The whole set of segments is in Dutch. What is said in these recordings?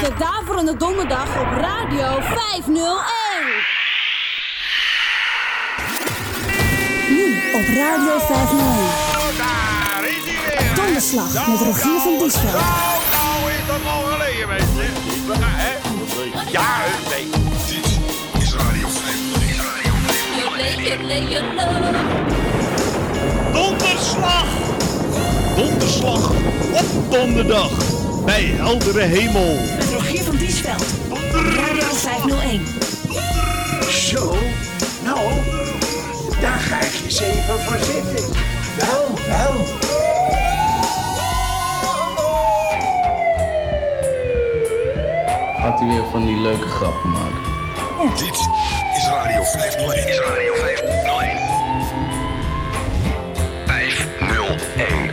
de Daverende Donderdag op Radio 501. Nu op Radio 501. Daar is hij weer. Donderslag met Rogier van Diesveld. Nou, nou is dat al geleden, mensen. Ja, nee. Dit is Radio 501. Donderslag! Donderslag op donderdag bij heldere hemel. Rogier van Diesveld. Radio 501. Zo, nou, daar ga ik eens even voor zitten. Wel, wel. Gaat hij weer van die leuke grappen maken? Dit is Radio 501. Is Radio 501. 501.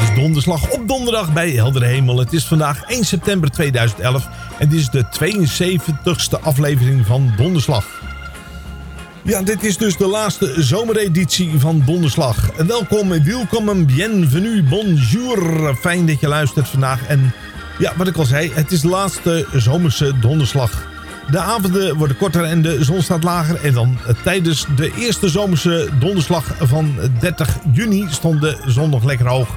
Dit is donderslag op donderdag bij heldere hemel. Het is vandaag 1 september 2011 en dit is de 72e aflevering van Donderslag. Ja, dit is dus de laatste zomereditie van Donderslag. Welkom, welkom, bienvenue, bonjour. Fijn dat je luistert vandaag. En ja, wat ik al zei, het is de laatste zomerse donderslag. De avonden worden korter en de zon staat lager. En dan eh, tijdens de eerste zomerse donderslag van 30 juni stond de zon nog lekker hoog.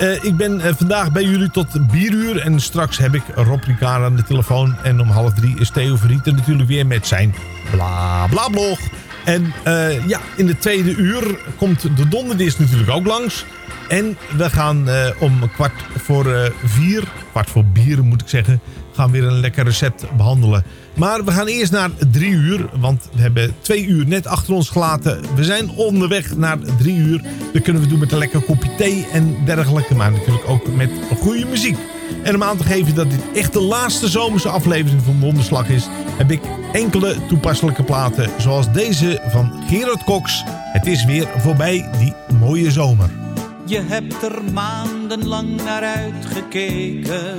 Eh, ik ben eh, vandaag bij jullie tot bieruur en straks heb ik Rob Ricard aan de telefoon. En om half drie is Theo Verrieten natuurlijk weer met zijn bla bla blog. En eh, ja, in de tweede uur komt de donderdis natuurlijk ook langs. En we gaan om kwart voor vier, kwart voor bier moet ik zeggen, gaan weer een lekker recept behandelen. Maar we gaan eerst naar drie uur, want we hebben twee uur net achter ons gelaten. We zijn onderweg naar drie uur. Dat kunnen we doen met een lekker kopje thee en dergelijke, maar natuurlijk ook met goede muziek. En om aan te geven dat dit echt de laatste zomerse aflevering van Donderslag is... heb ik enkele toepasselijke platen, zoals deze van Gerard Cox. Het is weer voorbij, die mooie zomer. Je hebt er maandenlang naar uitgekeken.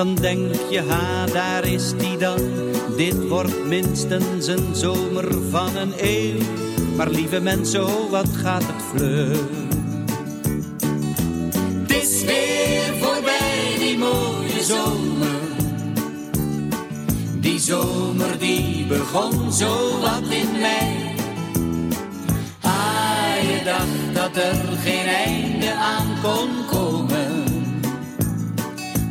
Dan denk je, ha, daar is die dan. Dit wordt minstens een zomer van een eeuw. Maar lieve mensen, oh, wat gaat het vlug. Het is weer voorbij, die mooie zomer. Die zomer die begon zo wat in mei. Ah, je dacht dat er geen einde aan kon komen.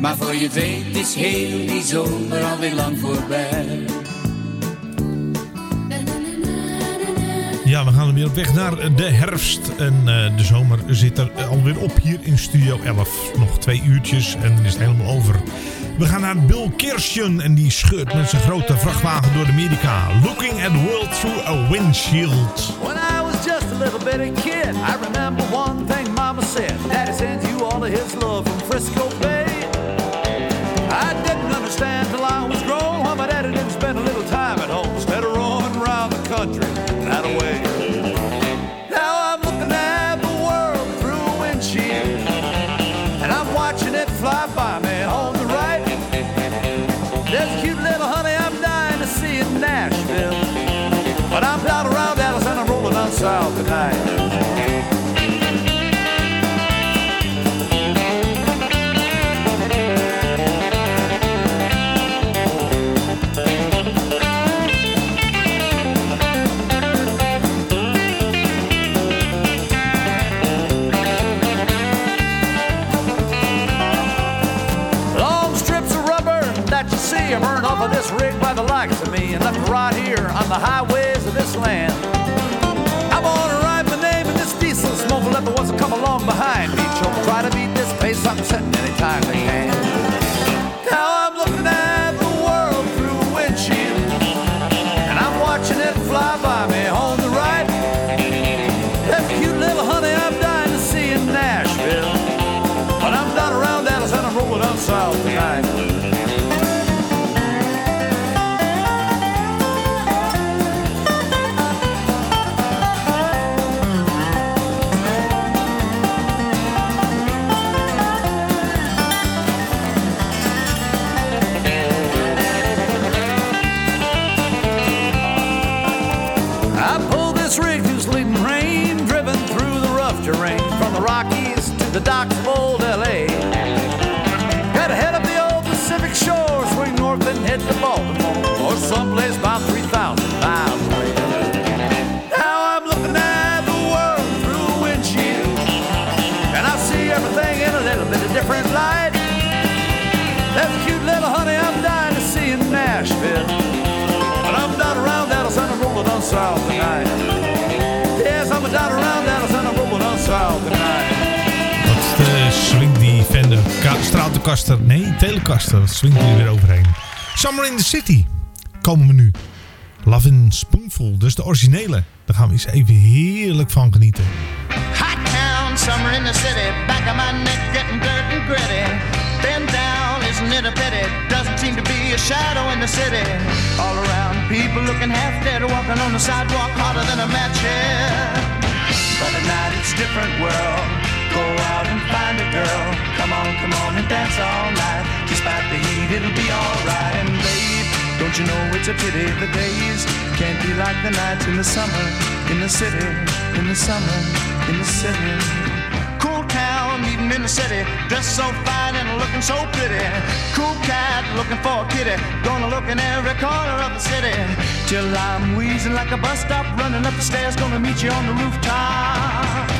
Maar voor je het weet is heel die zomer alweer lang voorbij. Ja, Ja, we gaan weer op weg naar de herfst. En uh, de zomer zit er alweer op hier in Studio 11. Nog twee uurtjes en dan is het helemaal over. We gaan naar Bill Kirsten en die scheurt met zijn grote vrachtwagen door Amerika. Looking at the world through a windshield. When I was just a little bitty kid, I remember one thing mama said. Daddy sends you all of his love from Frisco Bay. Stratocaster? Nee, Telecaster. Wat swingt die weer overheen? Summer in the City. Komen we nu. Love in Spoonful. Dus de originele. Daar gaan we eens even heerlijk van genieten. Hot town, summer in the city. Back of my neck getting dirt and gritty. Been down, isn't it a pity? Doesn't seem to be a shadow in the city. All around, people looking half dead, walking on the sidewalk harder than a match here. But at night it's different world. Go out and find a girl. Come on, come on and dance all night. Despite the heat, it'll be alright. And babe, don't you know it's a pity the days can't be like the nights in the summer in the city, in the summer, in the city. Cool town, meeting in the city, dressed so fine and looking so pretty. Cool cat looking for a kitty, gonna look in every corner of the city. Till I'm wheezing like a bus stop, running up the stairs, gonna meet you on the rooftop.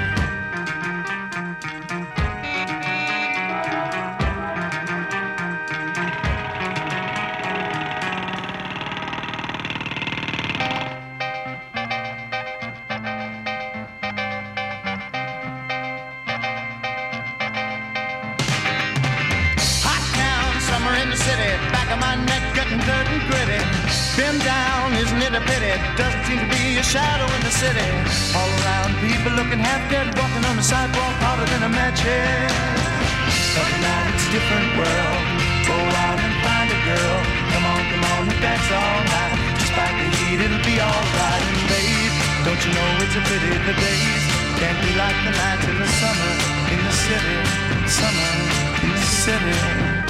It's a pity the days can't be like the nights in the summer in the city. Summer in the city.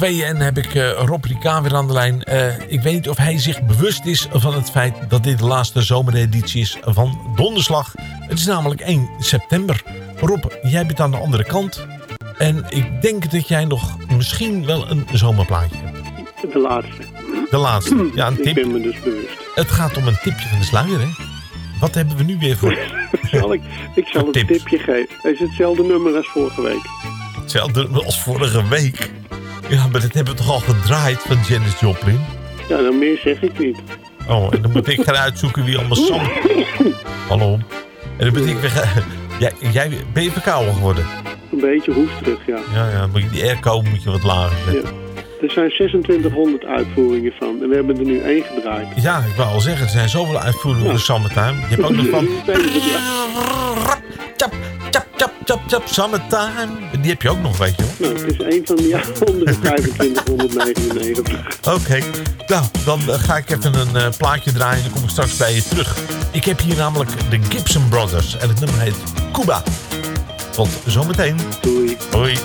Tweeën heb ik uh, Rob Ricard weer aan de lijn. Uh, ik weet niet of hij zich bewust is van het feit dat dit de laatste zomereditie is van Donderslag. Het is namelijk 1 september. Rob, jij bent aan de andere kant. En ik denk dat jij nog misschien wel een zomerplaatje hebt. De laatste. De laatste. Ja, een tip. Ik ben me dus bewust. Het gaat om een tipje van de sluier, hè? Wat hebben we nu weer voor... zal ik, ik zal een tipje geven. Het is hetzelfde nummer als vorige week. Hetzelfde nummer als vorige week? Ja, maar dat hebben we toch al gedraaid van Janis Joplin? Ja, dan meer zeg ik niet. Oh, en dan moet ik gaan uitzoeken wie allemaal Sam... Hallo. En dan moet ik weer... Ja, jij, ben je verkouden geworden? Een beetje hoesterig, ja. Ja, ja, maar die airco moet je wat lager zetten. Ja. Er zijn 2600 uitvoeringen van. En we hebben er nu één gedraaid. Ja, ik wou al zeggen, er zijn zoveel uitvoeringen ja. van Summertime. Je hebt ook nog van... Tap, tap, tap, tap, tap, Summertime. Die heb je ook nog, weet je wel. Nou, het is een van ja, 2599. Oké. Nou, dan uh, ga ik even een uh, plaatje draaien en dan kom ik straks bij je terug. Ik heb hier namelijk de Gibson Brothers. En het nummer heet Cuba. Tot zometeen. Doei. Hoi.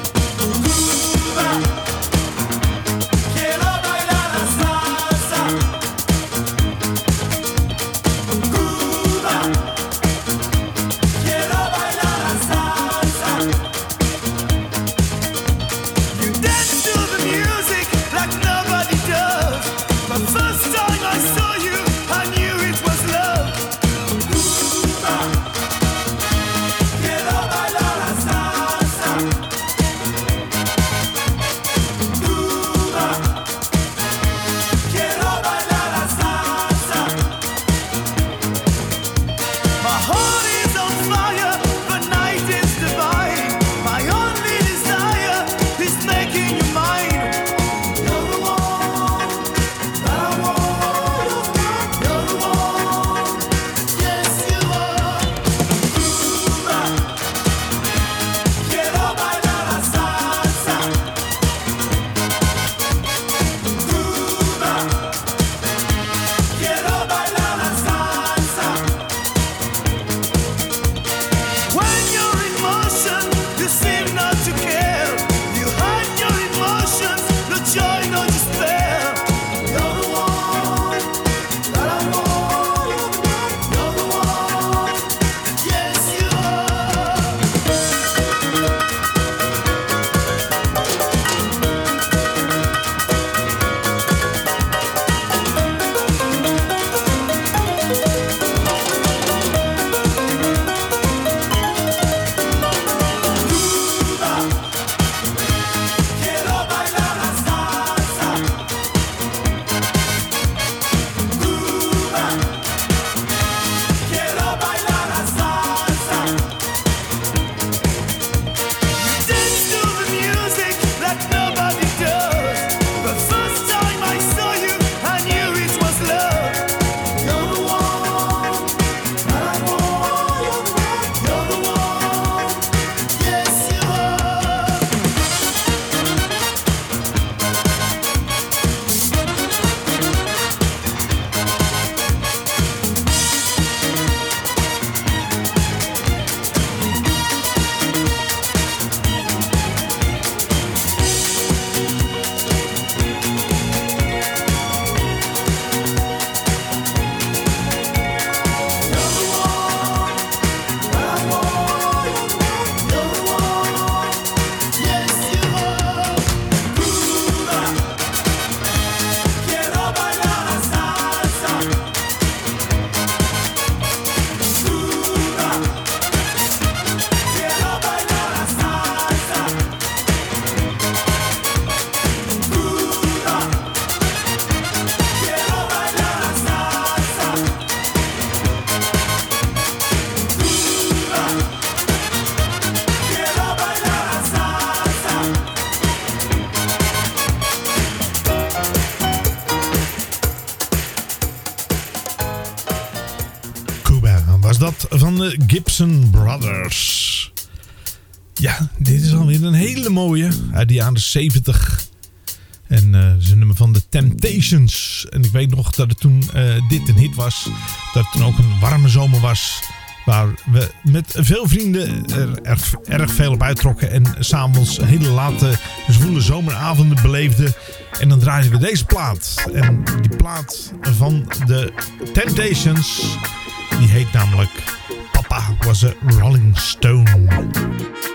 Gibson Brothers. Ja, dit is alweer een hele mooie uit de jaren 70. En uh, dat is een nummer van The Temptations. En ik weet nog dat het toen uh, dit een hit was. Dat het toen ook een warme zomer was. Waar we met veel vrienden er erg, erg veel op uittrokken. En s'avonds hele late zwoele zomeravonden beleefden. En dan draaiden we deze plaat. En die plaat van de Temptations. Die heet namelijk Papa was a Rolling Stone.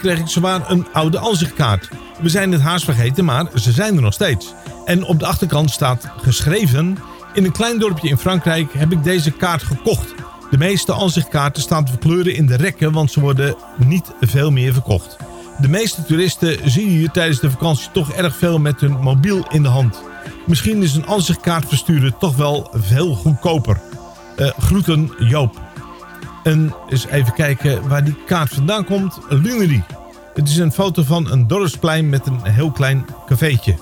kreeg ik zwaar een oude ansichtkaart. We zijn het haast vergeten, maar ze zijn er nog steeds. En op de achterkant staat geschreven... In een klein dorpje in Frankrijk heb ik deze kaart gekocht. De meeste ansichtkaarten staan te verkleuren in de rekken... want ze worden niet veel meer verkocht. De meeste toeristen zien hier tijdens de vakantie toch erg veel met hun mobiel in de hand. Misschien is een ansichtkaart versturen toch wel veel goedkoper. Eh, groeten Joop. En eens even kijken waar die kaart vandaan komt. Lunery. Het is een foto van een dorpsplein met een heel klein cafeetje.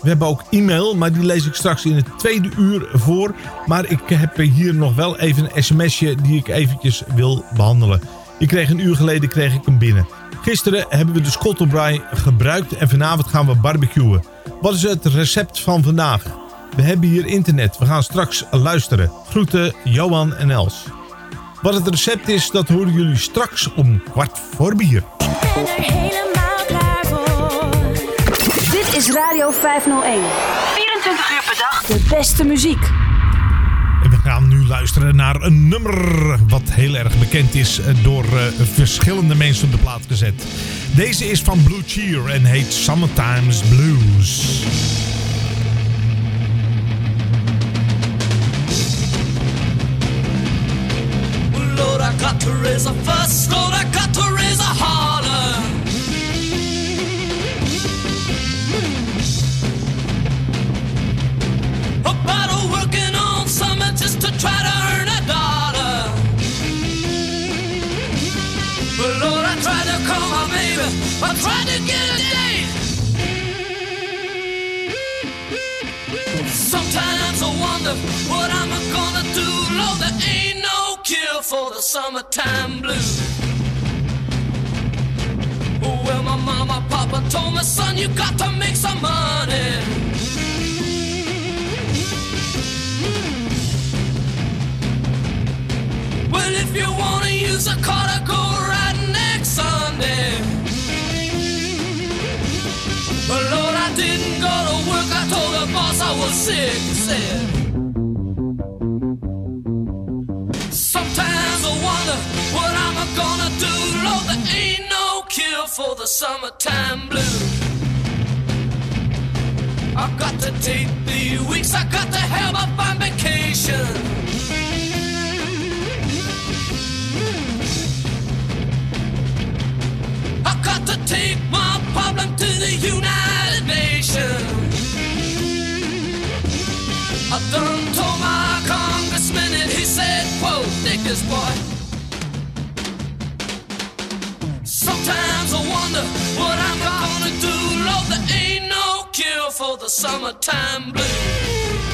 We hebben ook e-mail, maar die lees ik straks in het tweede uur voor. Maar ik heb hier nog wel even een sms'je die ik eventjes wil behandelen. Ik kreeg een uur geleden kreeg ik hem binnen. Gisteren hebben we de Scottelbraai gebruikt en vanavond gaan we barbecuen. Wat is het recept van vandaag? We hebben hier internet. We gaan straks luisteren. Groeten Johan en Els. Wat het recept is, dat horen jullie straks om kwart voor bier. helemaal klaar voor. Dit is Radio 501. 24 uur per dag. De beste muziek. En we gaan nu luisteren naar een nummer wat heel erg bekend is eh, door eh, verschillende mensen op de plaat gezet. Deze is van Blue Cheer en heet Summertime's Blues. Got to raise a fuss. Lord, I got to raise a holler. About a working on summer just to try to earn a dollar. But Lord, I tried to call my baby. I tried to get a date. Sometimes I wonder what I'm gonna do. Lord, there ain't cure for the summertime blues. Well, my mama, papa told me, son, you got to make some money. Well, if you wanna use a car to go right next Sunday. But Lord, I didn't go to work. I told the boss I was sick. Said. Wonder what I'm gonna do. Lord, there ain't no cure for the summertime blues. I got to take the weeks. I got to have a fun vacation. I got to take my problem to the United Nations. I done told my congressman and he said, quote, this boy. Sometimes I wonder what I'm gonna do. Lord, there ain't no cure for the summertime blues.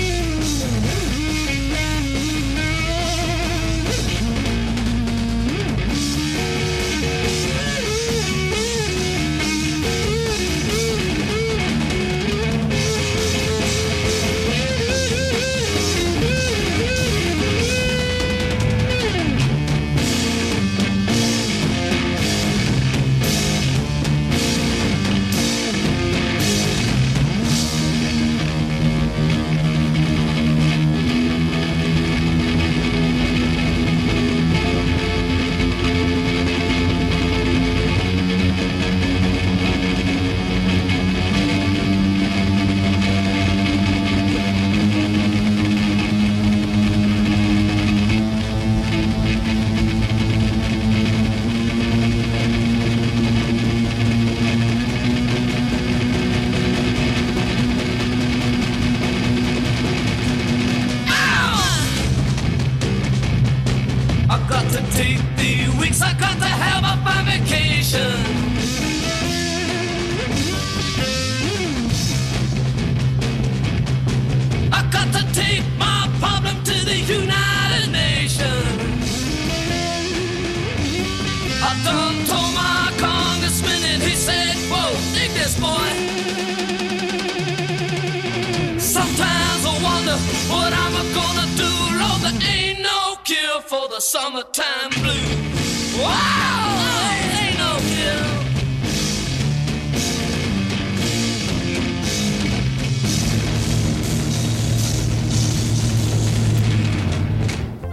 The summertime blues. Wow.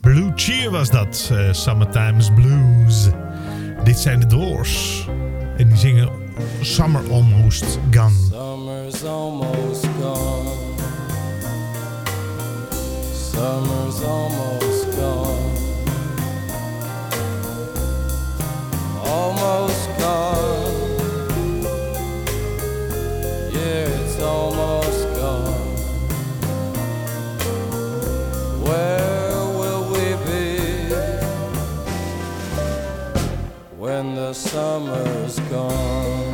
Blue Cheer was dat. eh, Summertime's Blues. Dit zijn de Doors. En die zingen Summer Almost Gone. Summer's almost gone. Summer's almost gone. Almost gone. Yeah, it's almost gone. Where will we be when the summer's gone?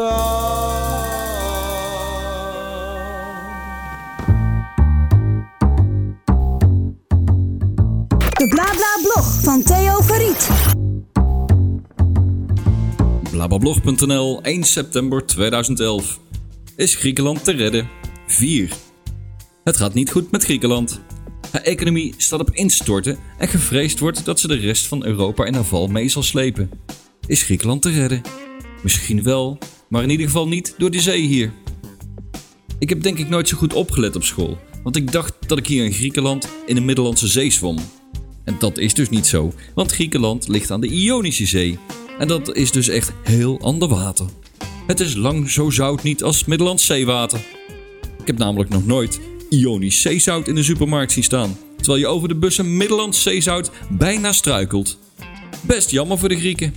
De BlaBla blog van Theo Verriet. Blablabblog.nl 1 september 2011. Is Griekenland te redden? 4. Het gaat niet goed met Griekenland. Haar economie staat op instorten en gevreesd wordt dat ze de rest van Europa in haar val mee zal slepen. Is Griekenland te redden? Misschien wel, maar in ieder geval niet door de zee hier. Ik heb denk ik nooit zo goed opgelet op school, want ik dacht dat ik hier in Griekenland in de Middellandse Zee zwom. En dat is dus niet zo, want Griekenland ligt aan de Ionische Zee. En dat is dus echt heel ander water. Het is lang zo zout niet als Middellands zeewater. Ik heb namelijk nog nooit Ionisch zeezout in de supermarkt zien staan, terwijl je over de bussen Middellands zeezout bijna struikelt. Best jammer voor de Grieken.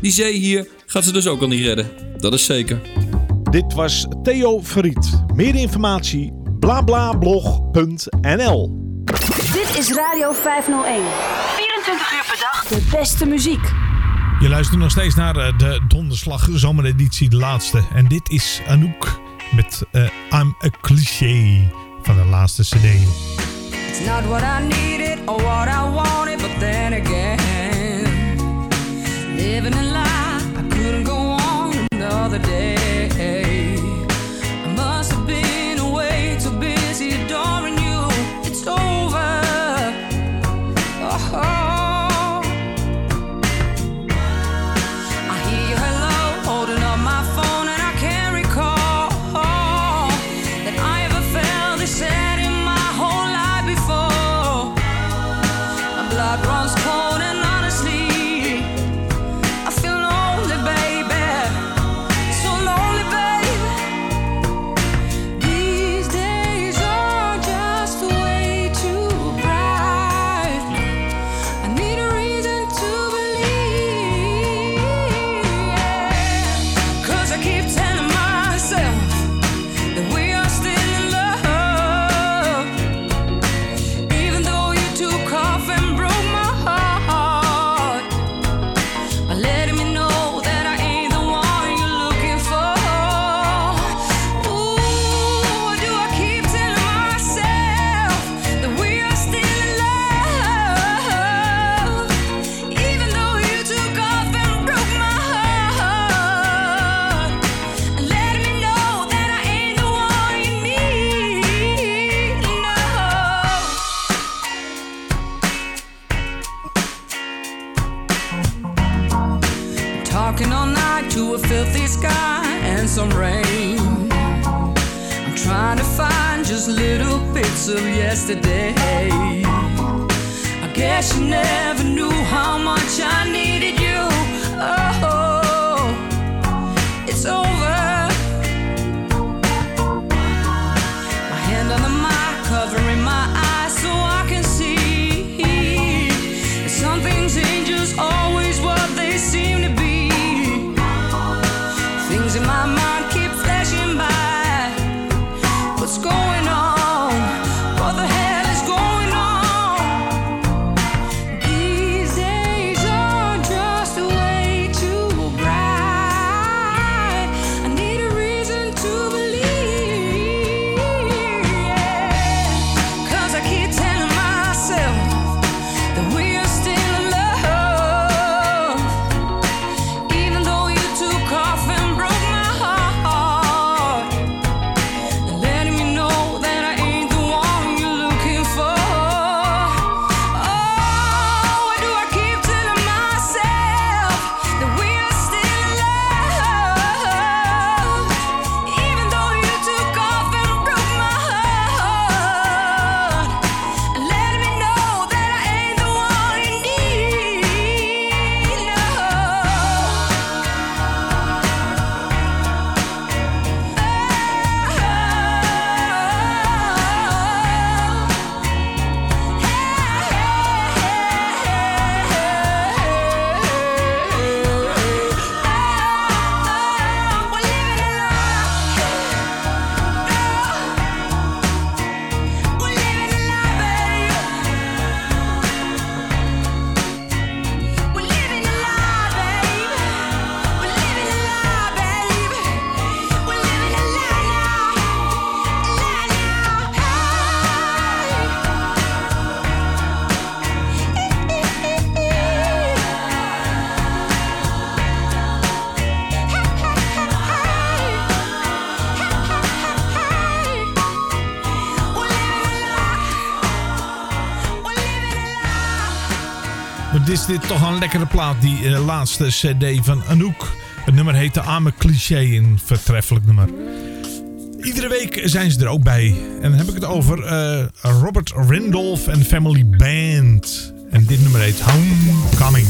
Die zee hier gaat ze dus ook al niet redden, dat is zeker. Dit was Theo Verriet. Meer informatie blablablog.nl Dit is Radio 501. 24 uur per dag. De beste muziek. Je luistert nog steeds naar eh, de Donderslag zomereditie, de laatste. En dit is Anouk met eh, I'm a Cliché van de laatste cd. It's not what I needed or what I wanted, but then again, living a lie, another day. events of yesterday. I guess you never knew how much I needed you. Oh, it's over. dit toch een lekkere plaat, die eh, laatste cd van Anouk. Het nummer heet De Arme Cliché, een vertreffelijk nummer. Iedere week zijn ze er ook bij. En dan heb ik het over eh, Robert Randolph en Family Band. En dit nummer heet Homecoming.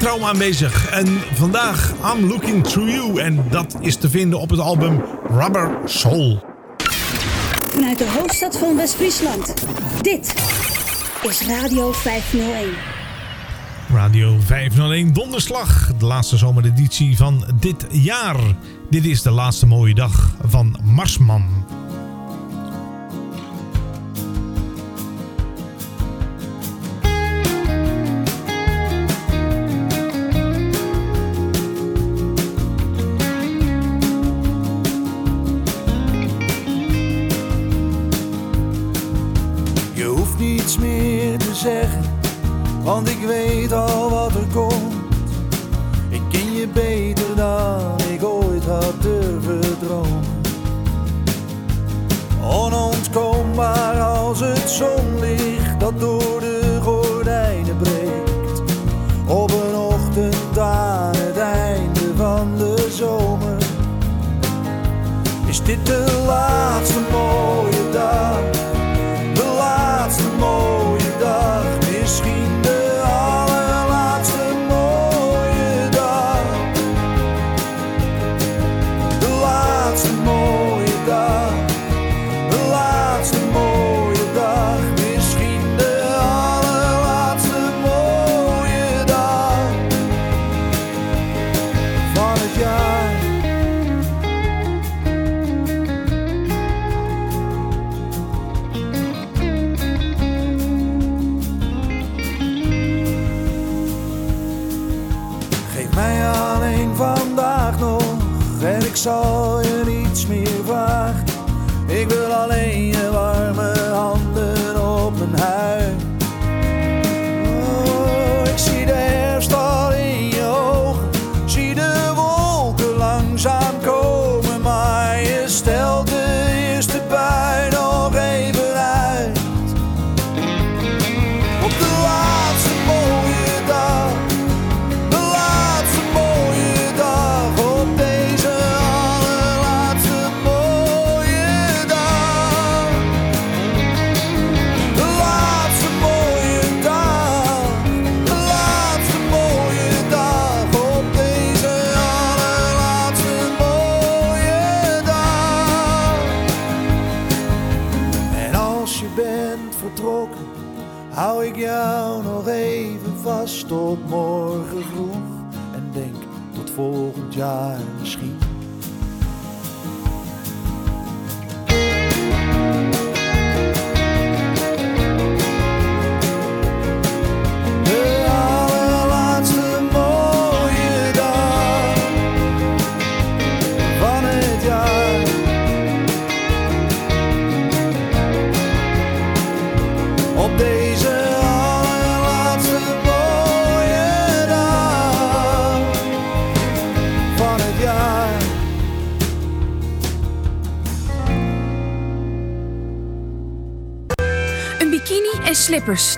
trouw aanwezig. En vandaag I'm Looking Through You. En dat is te vinden op het album Rubber Soul. Vanuit de hoofdstad van West-Friesland. Dit is Radio 501. Radio 501 Donderslag. De laatste zomereditie van dit jaar. Dit is de laatste mooie dag van Marsman.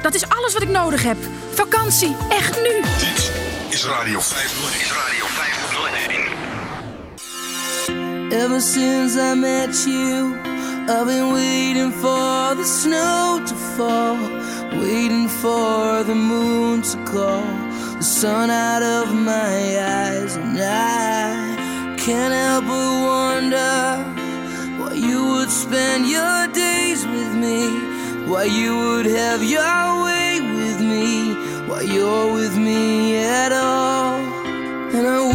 Dat is alles wat ik nodig heb. Vakantie, echt nu. Dit is Radio 501. Is Radio 501. Ever since I met you, I've been waiting for the snow to fall, waiting for the moon to call the sun out of my eyes, and I can't help but wonder why you would spend your days with me, why you would have your way with me, why you're with me at all, and I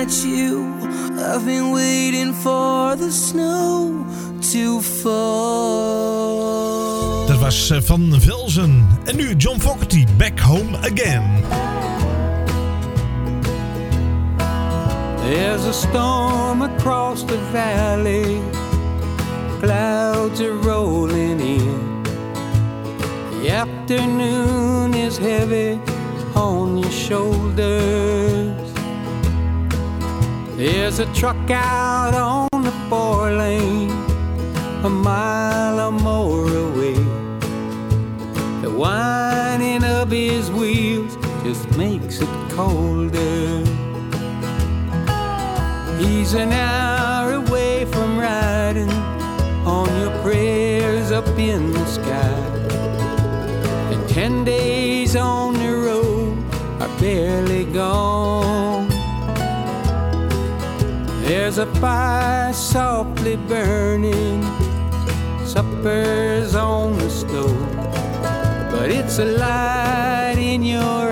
met you, I've been waiting for the snow to fall. Dat was eh, Van Velzen. En nu John Fogerty, Back Home Again. There's a storm across the valley. Clouds are rolling in. The afternoon is heavy on your shoulders. There's a truck out on the four lane, a mile or more away. The whining of his wheels just makes it colder. He's an hour away from riding on your prayers up in the sky. And ten days on the road are barely gone. There's a fire softly burning, supper's on the stove. But it's a light in your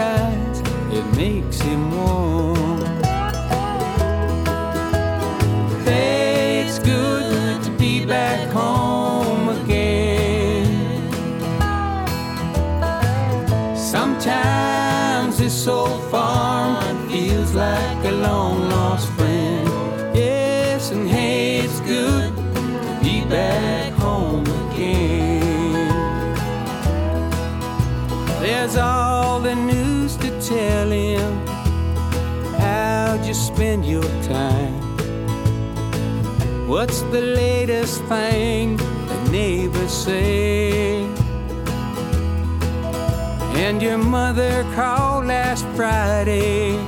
spend your time? What's the latest thing the neighbors say? And your mother called last Friday.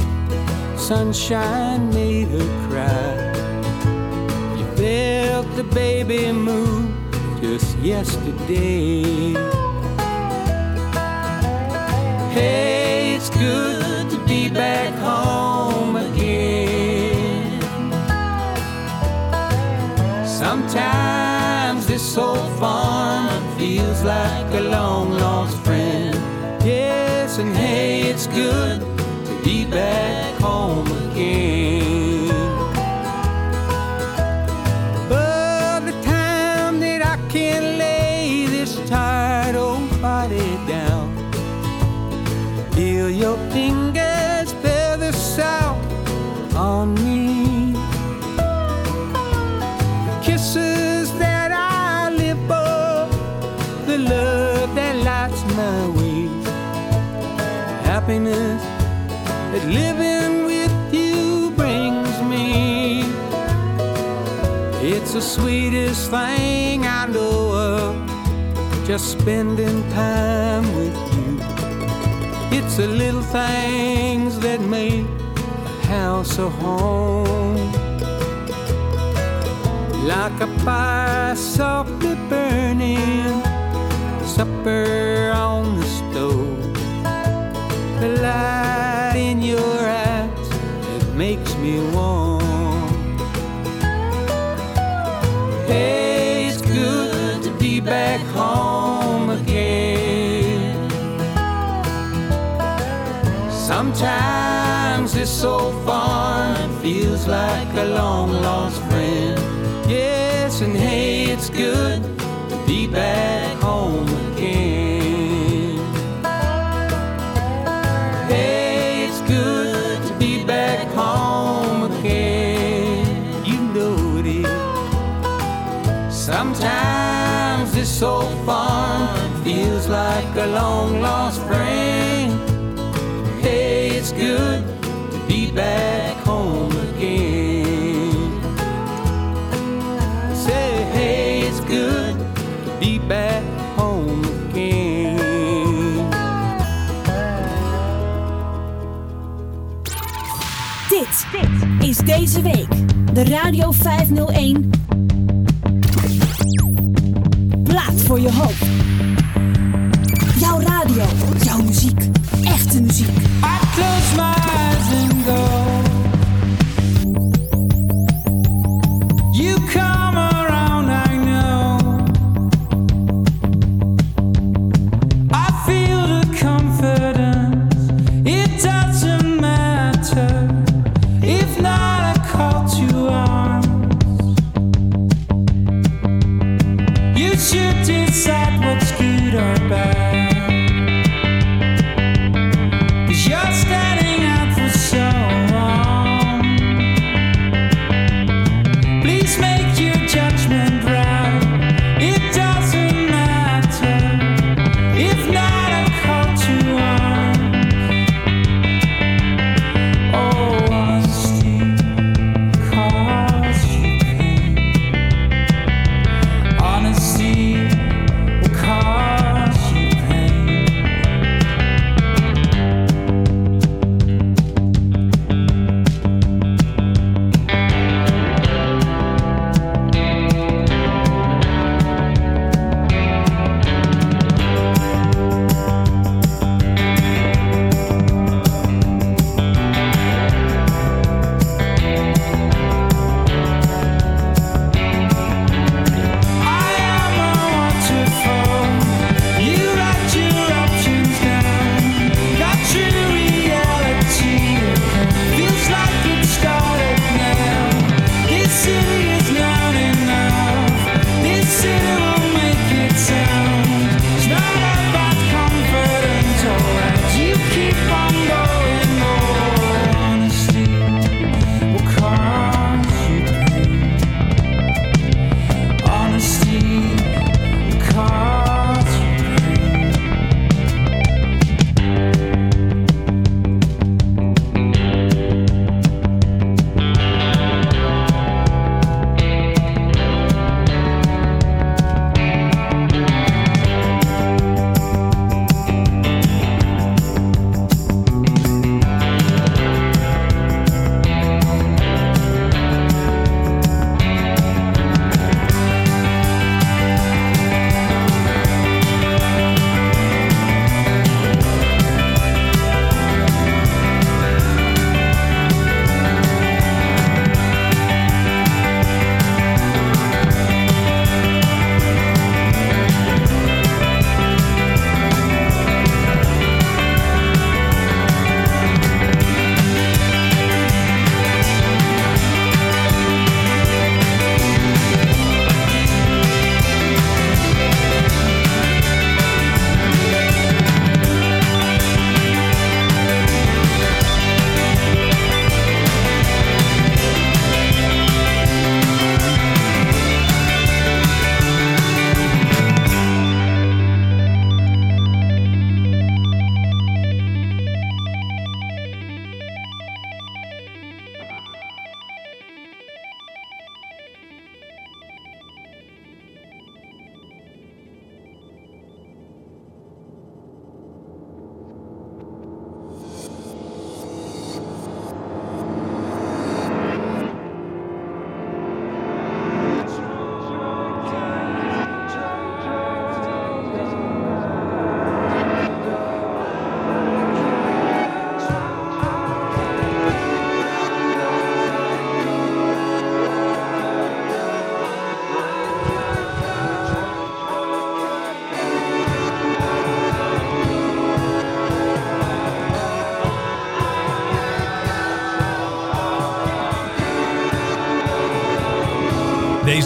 Sunshine made her cry. You felt the baby move just yesterday. Hey, it's good to be back home Sometimes this old farm feels like a long lost friend. Yes, and hey, it's good to be back home again. It's the sweetest thing I know of, just spending time with you. It's the little things that make a house a home. Like a fire softly burning, supper on the stove the light in your eyes that makes me warm. Sometimes this old farm feels like a long lost friend. Yes, and hey, it's good to be back deze week de Radio 501. Plaat voor je hoop.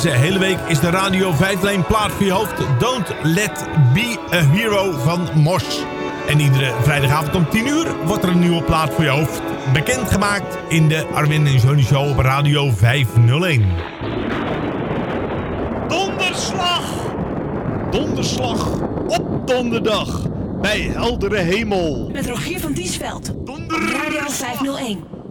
Deze hele week is de Radio 5 lijn plaat voor je hoofd. Don't Let Be a Hero van Mos. En iedere vrijdagavond om 10 uur wordt er een nieuwe plaat voor je hoofd bekendgemaakt in de Armin en Johnny Show op Radio 501. Donderslag! Donderslag op donderdag bij heldere hemel. Met Rogier van Diesveld. Radio 501.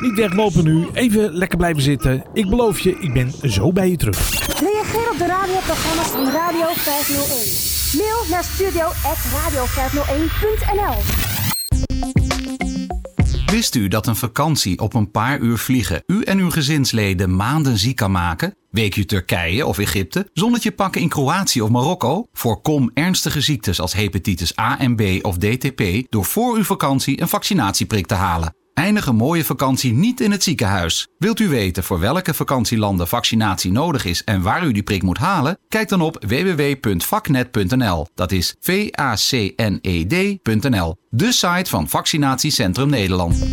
Niet weglopen nu, even lekker blijven zitten. Ik beloof je, ik ben zo bij je terug. Reageer op de radioprogramma's van Radio 501. Mail naar studio.radio501.nl Wist u dat een vakantie op een paar uur vliegen u en uw gezinsleden maanden ziek kan maken? Week u Turkije of Egypte, zonnetje pakken in Kroatië of Marokko? Voorkom ernstige ziektes als hepatitis A en B of DTP door voor uw vakantie een vaccinatieprik te halen. Eindig een mooie vakantie niet in het ziekenhuis. Wilt u weten voor welke vakantielanden vaccinatie nodig is en waar u die prik moet halen? Kijk dan op www.vaknet.nl. Dat is V-A-C-N-E-D.nl. De site van Vaccinatiecentrum Nederland.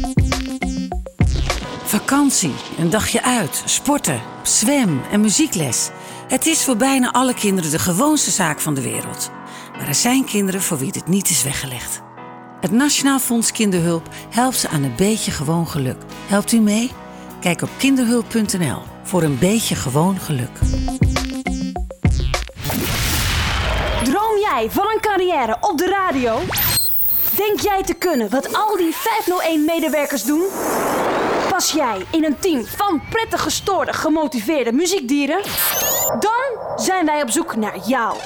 Vakantie, een dagje uit, sporten, zwem en muziekles. Het is voor bijna alle kinderen de gewoonste zaak van de wereld. Maar er zijn kinderen voor wie dit niet is weggelegd. Het Nationaal Fonds Kinderhulp helpt ze aan een beetje gewoon geluk. Helpt u mee? Kijk op kinderhulp.nl voor een beetje gewoon geluk. Droom jij van een carrière op de radio? Denk jij te kunnen wat al die 501-medewerkers doen? Pas jij in een team van prettig gestoorde, gemotiveerde muziekdieren? Dan zijn wij op zoek naar jou.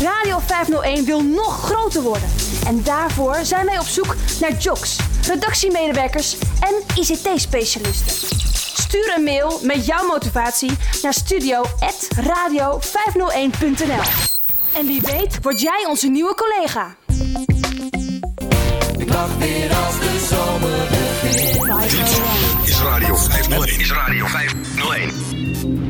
Radio 501 wil nog groter worden. En daarvoor zijn wij op zoek naar jocks, redactiemedewerkers en ICT-specialisten. Stuur een mail met jouw motivatie naar studio.radio501.nl En wie weet word jij onze nieuwe collega. Ik lach weer als de zomer begint. Dit is Radio 501. Is Radio 501.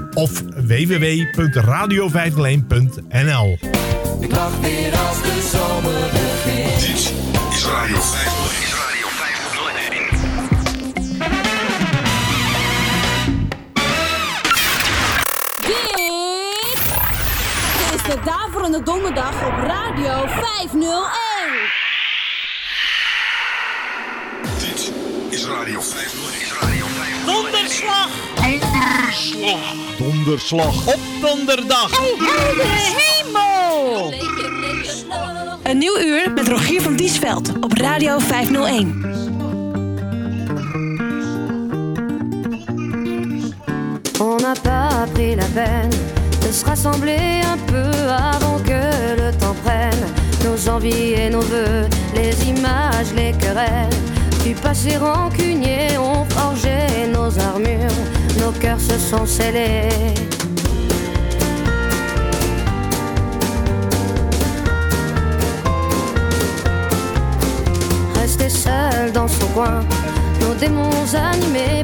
of www.radio501.nl. Ik lach weer als de zomer begint. Dit is Radio 501. Is Radio 501. Dit is de Daverende Donderdag op Radio 501. Dit is Radio 501. Is Radio 501. Donderslag! Donderslag! Donderslag op donderdag. hemel! Een nieuw uur met Rogier van Diesveld op Radio 501. On n'a pas pris la peine de se rassembler un peu avant que le temps prenne nos envies et nos voeux, les images, les querelles. Du passé rancunier ont forgé nos armures, nos cœurs se sont scellés. Rester seul dans son coin, nos démons animés,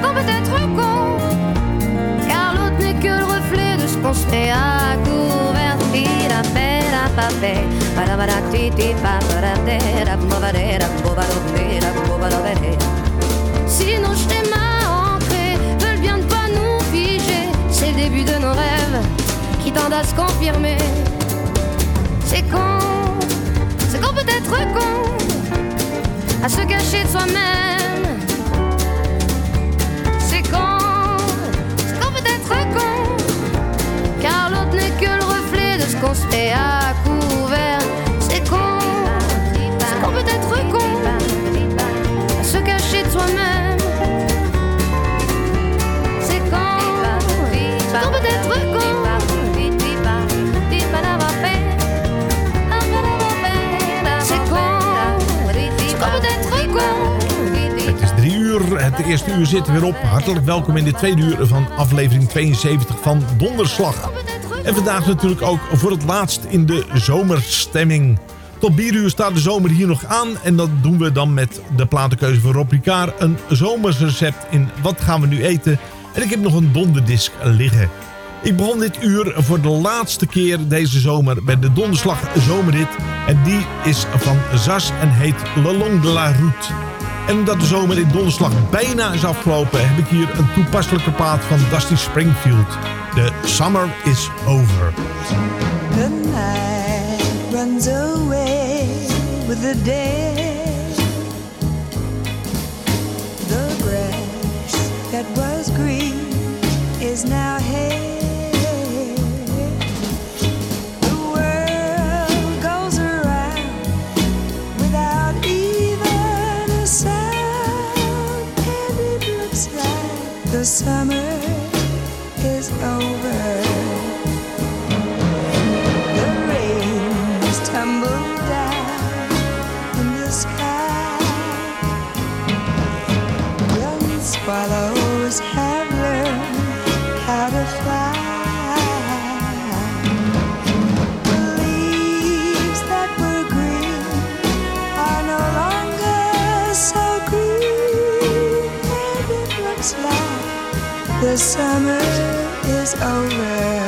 Qu'on peut être con, car l'autre n'est que le reflet de ce qu'on se fait à couvert. Tira, pera, papé, para, para, ti, ti, pa, para, tera, bobadera, bobadera, bobadera. Si nos schémas ancrés veulent bien ne pas nous figer, c'est le début de nos rêves qui tendent à se confirmer. C'est con, c'est qu'on peut être con, à se cacher de soi-même. Qu'on se fait à couvert. C'est con, c'est qu'on peut être con, à se cacher de soi-même. C'est con, c'est qu'on peut être con. Het is drie uur. Het eerste uur zit er weer op. Hartelijk welkom in de tweede uur van aflevering 72 van Donderslag. En vandaag natuurlijk ook voor het laatst in de zomerstemming. Tot 4 uur staat de zomer hier nog aan. En dat doen we dan met de platenkeuze van Rob Ricard. Een zomersrecept in Wat gaan we nu eten? En ik heb nog een donderdisc liggen. Ik begon dit uur voor de laatste keer deze zomer bij de Donderslag Zomerhit. En die is van Zas en heet Le Long de la Route. En omdat de zomer in Donderslag bijna is afgelopen... heb ik hier een toepasselijke plaat van Dusty Springfield. The Summer is Over. The night runs away with the day. The grass that was green is now hay. The summer is over. The rains tumble down in the sky. Young swallows have learned how to fly. The leaves that were green are no longer so green, it the summer is over.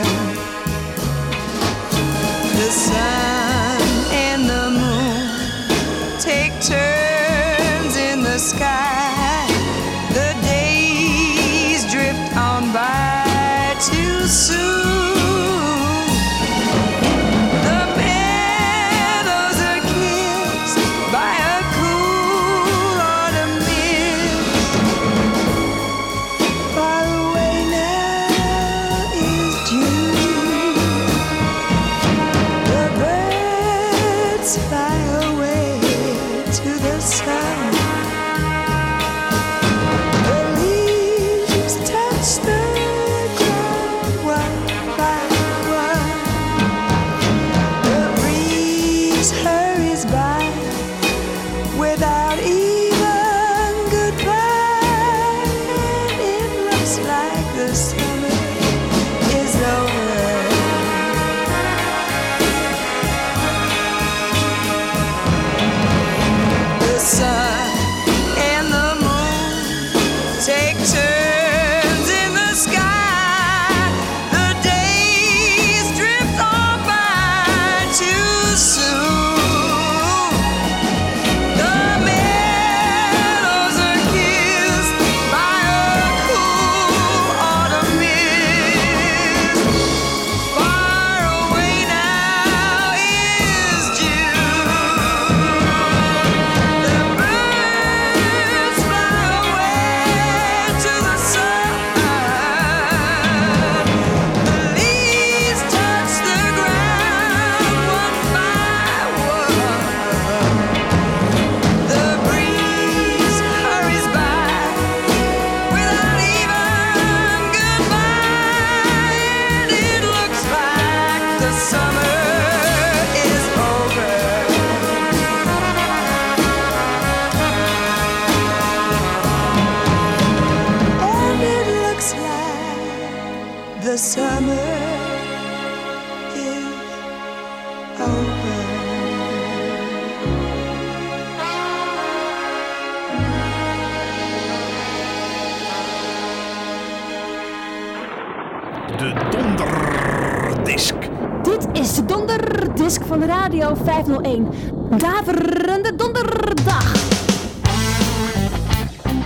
501. Daverende donderdag.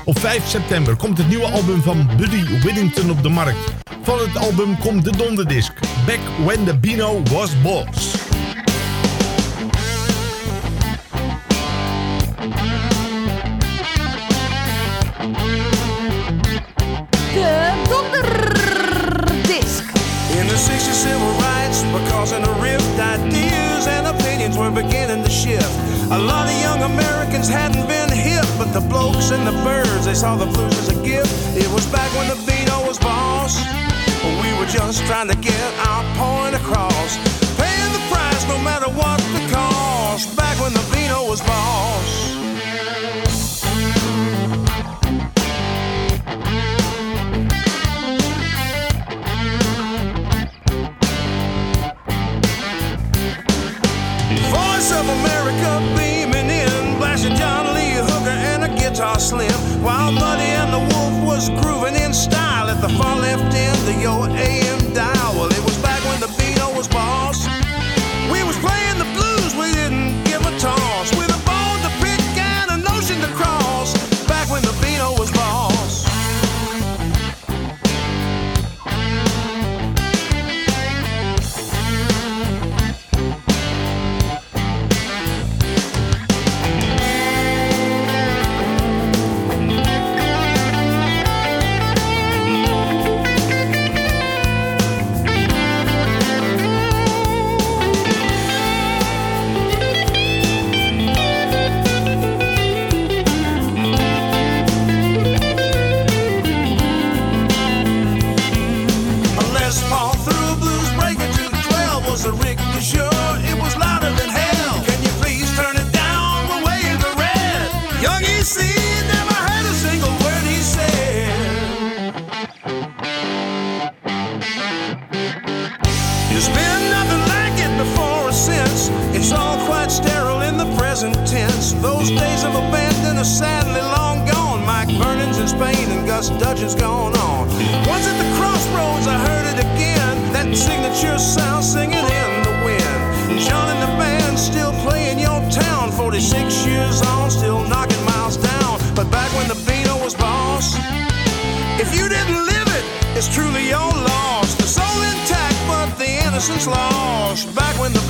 Op 5 september komt het nieuwe album van Buddy Whittington op de markt. Van het album komt de donderdisc. Back When the Beano Was Boss. Americans hadn't been hip, but the blokes and the birds, they saw the blues as a gift. It was back when the Beano was boss. We were just trying to get our point across. Paying the price no matter what the cost. Back when the Beano was boss. Signature sound singing in the wind. John and the band still playing your town. 46 years on, still knocking miles down. But back when the Beano was boss, if you didn't live it, it's truly your loss. The soul intact, but the innocence lost. Back when the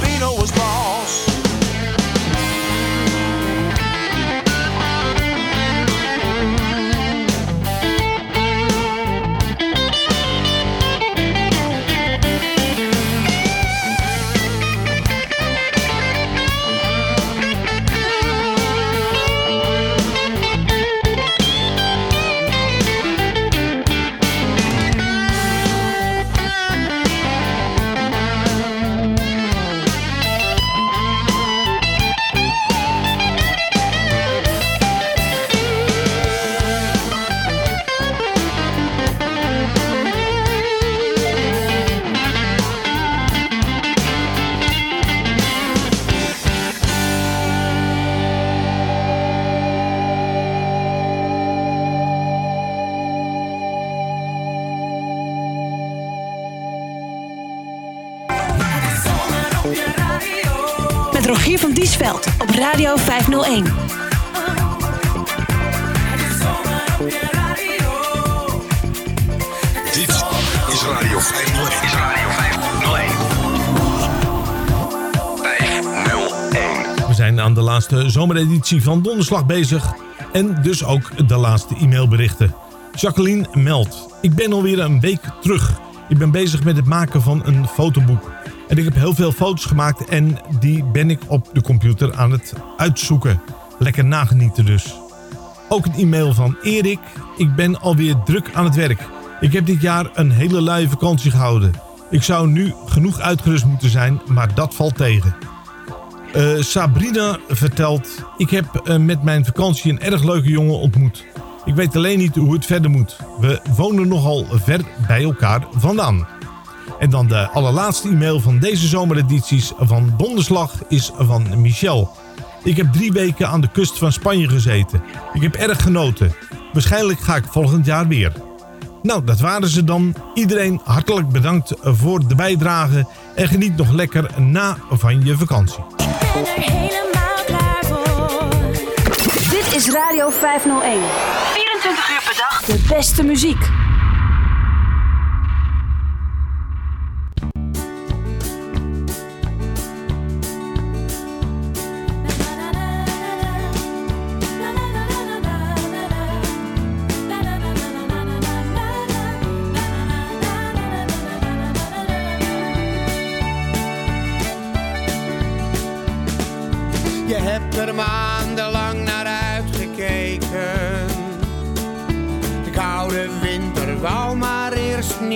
laatste zomereditie van Donderslag bezig. En dus ook de laatste e-mailberichten. Jacqueline meldt. Ik ben alweer een week terug. Ik ben bezig met het maken van een fotoboek. En ik heb heel veel foto's gemaakt en die ben ik op de computer aan het uitzoeken. Lekker nagenieten dus. Ook een e-mail van Erik. Ik ben alweer druk aan het werk. Ik heb dit jaar een hele luie vakantie gehouden. Ik zou nu genoeg uitgerust moeten zijn, maar dat valt tegen. Eh, Sabrina vertelt... Ik heb eh, met mijn vakantie een erg leuke jongen ontmoet. Ik weet alleen niet hoe het verder moet. We wonen nogal ver bij elkaar vandaan. En dan de allerlaatste e-mail van deze zomeredities van Donderslag is van Michel. Ik heb drie weken aan de kust van Spanje gezeten. Ik heb erg genoten. Waarschijnlijk ga ik volgend jaar weer. Nou, dat waren ze dan. Iedereen hartelijk bedankt voor de bijdrage. En geniet nog lekker na van je vakantie. helemaal klaar voor. Dit is Radio 501. 24 uur per dag. De beste muziek.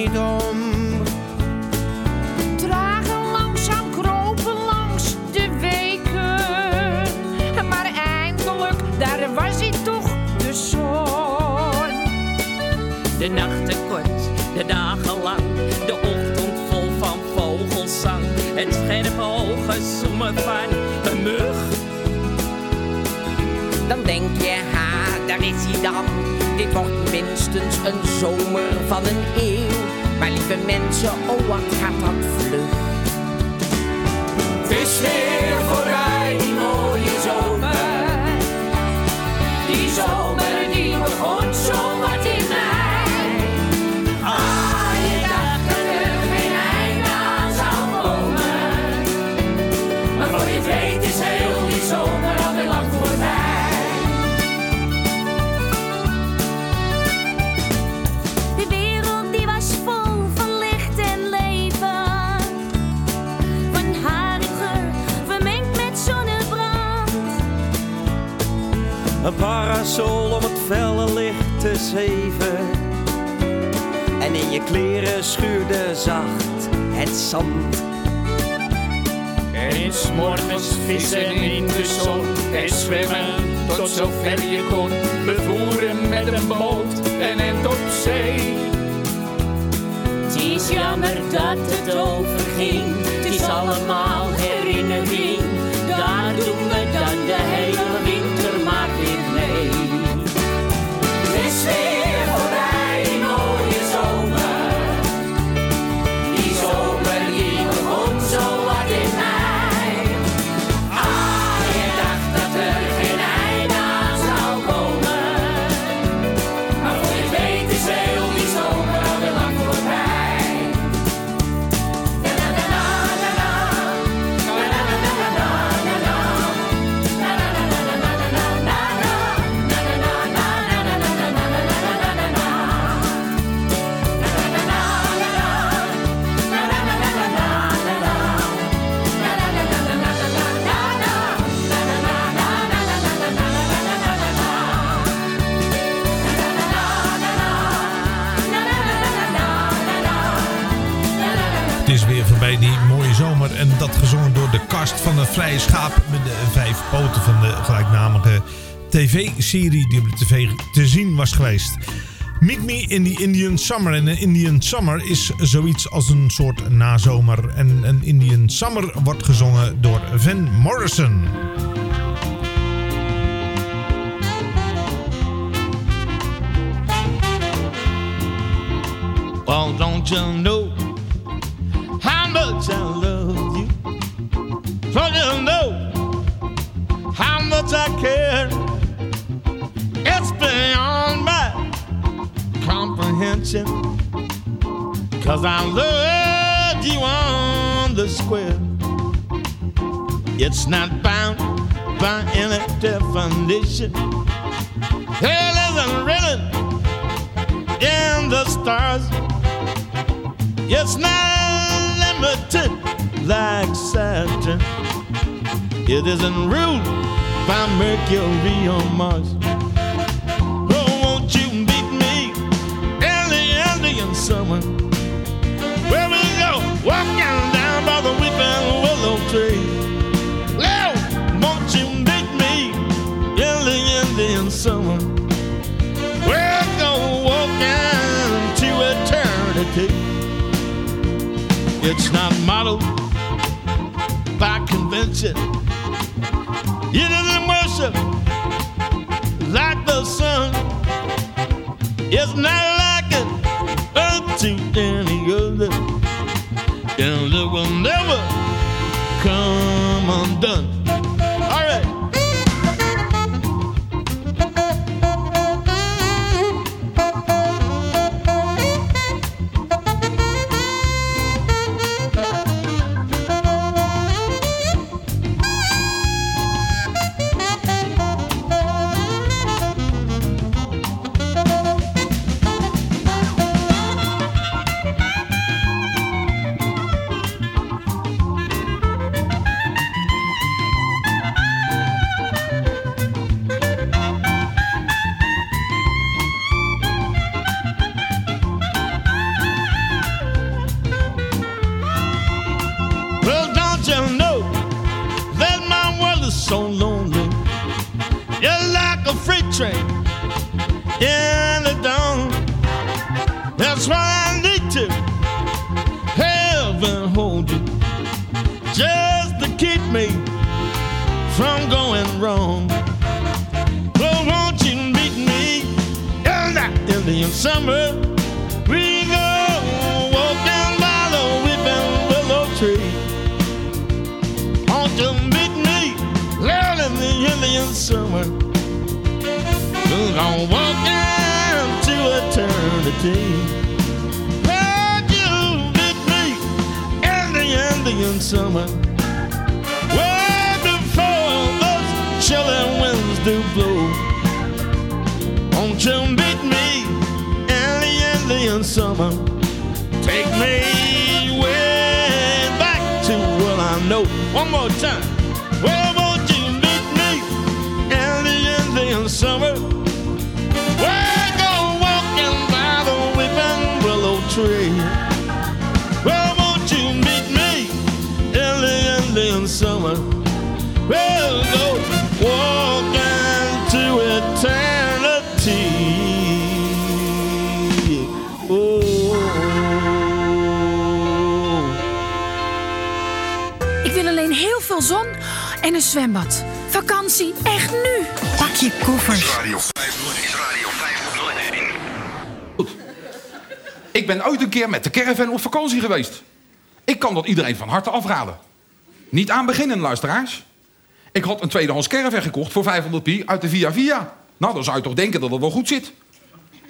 Niet om. Tragen langzaam kropen langs de weken. Maar eindelijk, daar was hij toch, de zon. De nachten kort, de dagen lang, de ochtend vol van vogelzang. Het scherpe ogen zoemen van een mug. Dan denk je, ha, daar is hij dan. Dit wordt minstens een zomer van een eeuw. Maar lieve mensen, oh wat gaat dat vlug. Het is weer voorbij, die mooie zomer. Die zomer Een parasol om het felle licht te zeven. En in je kleren schuurde zacht het zand. En in 's morgens vissen in de zon en zwemmen tot zover je kon. Bevoeren met een boot en end op zee. Het is jammer dat het overging. Het is allemaal herinnering. Daar doen we dan de hele Vrije Schaap. Met de vijf poten van de gelijknamige tv-serie die op de tv te zien was geweest. Meet Me in the Indian Summer. En een Indian Summer is zoiets als een soort nazomer. En een Indian Summer wordt gezongen door Van Morrison. Don't you know? Don't you know how much I care? It's beyond my comprehension. Cause I love you on the square. It's not bound by any definition. Hell isn't written in the stars. It's not limited like Saturn. It isn't ruled by Mercury or Mars. Oh, won't you meet me in the Indian summer? Where we go walking down by the weeping willow tree. Well, won't you meet me in the Indian summer? We'll go walking to eternity. It's not modeled convention. It isn't worship like the sun. It's not like it unto any other. And it will never come undone. De caravan op vakantie geweest. Ik kan dat iedereen van harte afraden. Niet aan beginnen, luisteraars. Ik had een tweedehands caravan gekocht voor 500 pi uit de Via Via. Nou, dan zou je toch denken dat het wel goed zit.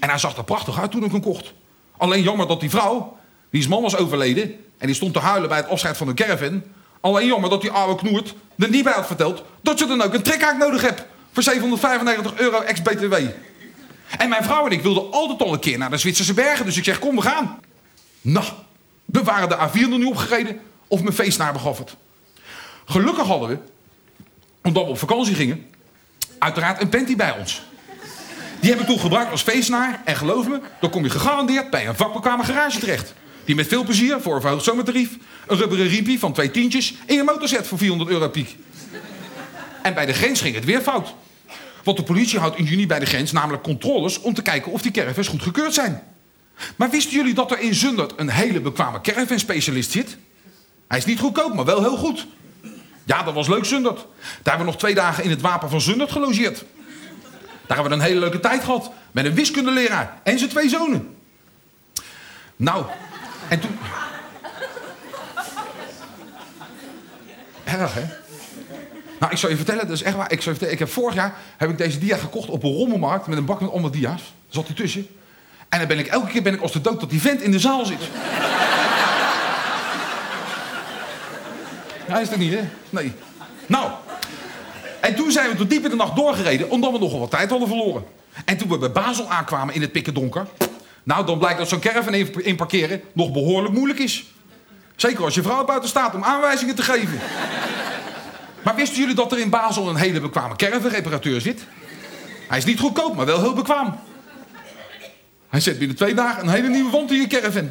En hij zag er prachtig uit toen ik hem kocht. Alleen jammer dat die vrouw, wie's man was overleden... en die stond te huilen bij het afscheid van de caravan... alleen jammer dat die oude knoert er niet bij had verteld... dat ze dan ook een trekhaak nodig hebt... voor 795 euro ex-BTW. En mijn vrouw en ik wilden altijd al een keer naar de Zwitserse bergen... dus ik zeg, kom, we gaan. Nou, we waren de A4 nog niet opgereden... of mijn feestnaar begaf het. Gelukkig hadden we, omdat we op vakantie gingen... uiteraard een panty bij ons. Die heb ik toen gebruikt als feestnaar. En geloof me, dan kom je gegarandeerd bij een vakbekwame garage terecht. Die met veel plezier voor een verhoogd zomertarief... een rubberen riempie van twee tientjes... en je motorzet voor 400 euro piek. En bij de grens ging het weer fout. Want de politie houdt in juni bij de grens namelijk controles... om te kijken of die caravans goed gekeurd zijn. Maar wisten jullie dat er in Zundert een hele bekwame caravan-specialist zit? Hij is niet goedkoop, maar wel heel goed. Ja, dat was leuk Zundert. Daar hebben we nog twee dagen in het wapen van Zundert gelogeerd. Daar hebben we een hele leuke tijd gehad. Met een wiskundeleraar en zijn twee zonen. Nou, en toen... Erg, hè? Nou, ik zal je vertellen, dat is echt waar. Ik, ik heb vorig jaar heb ik deze dia gekocht op een rommelmarkt met een bak met allemaal dia's. Zat hij tussen. En dan ben ik elke keer ben ik als de dood dat die vent in de zaal zit. Hij is er niet, hè? Nee. Nou, en toen zijn we tot diep in de nacht doorgereden, omdat we nogal wat tijd hadden verloren. En toen we bij Basel aankwamen in het pikken donker... nou, dan blijkt dat zo'n caravan in parkeren nog behoorlijk moeilijk is. Zeker als je vrouw buiten staat om aanwijzingen te geven. Maar wisten jullie dat er in Basel een hele bekwame caravanreparateur zit? Hij is niet goedkoop, maar wel heel bekwaam. Hij zet binnen twee dagen een hele nieuwe wand in je caravan.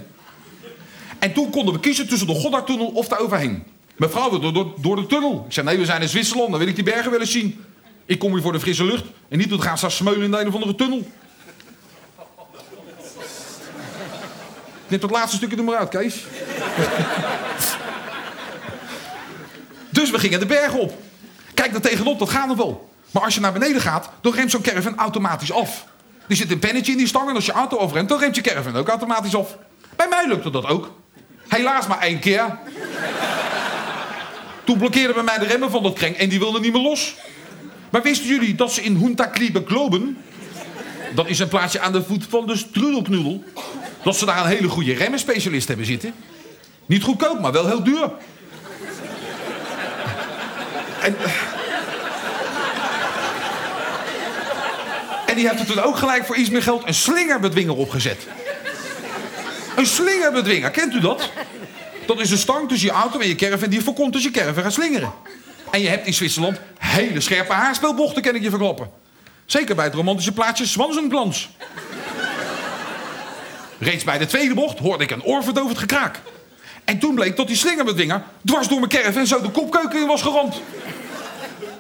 En toen konden we kiezen tussen de Goddardtunnel of daar overheen. Mevrouw door, door, door de tunnel. Ik zei, nee, we zijn in Zwitserland, dan wil ik die bergen wel eens zien. Ik kom hier voor de frisse lucht en niet dat gaan staan smeulen in de een of andere tunnel. Neem dat laatste stukje er maar uit, Kees. Dus we gingen de bergen op. Kijk daar tegenop, dat gaat nog wel. Maar als je naar beneden gaat, dan remt zo'n caravan automatisch af. Er zit een pennetje in die stang en als je auto overremt, dan remt je caravan ook automatisch af. Bij mij lukte dat ook. Helaas maar één keer. Toen blokkeerde bij mij de remmen van dat kring en die wilde niet meer los. Maar wisten jullie dat ze in Huntakliebe Globen... dat is een plaatsje aan de voet van de Strudelknudel... dat ze daar een hele goede remmenspecialist hebben zitten? Niet goedkoop, maar wel heel duur. En, die heeft er toen ook gelijk voor iets meer geld een slingerbedwinger opgezet. Een slingerbedwinger, kent u dat? Dat is een stang tussen je auto en je caravan die voorkomt dat je caravan gaat slingeren. En je hebt in Zwitserland hele scherpe haarspeelbochten, kan ik je verklappen. Zeker bij het romantische plaatsje Swansenglans. Reeds bij de tweede bocht hoorde ik een oorverdovend gekraak. En toen bleek dat die slingerbedwinger dwars door mijn caravan zo de kopkeuken in was geramd.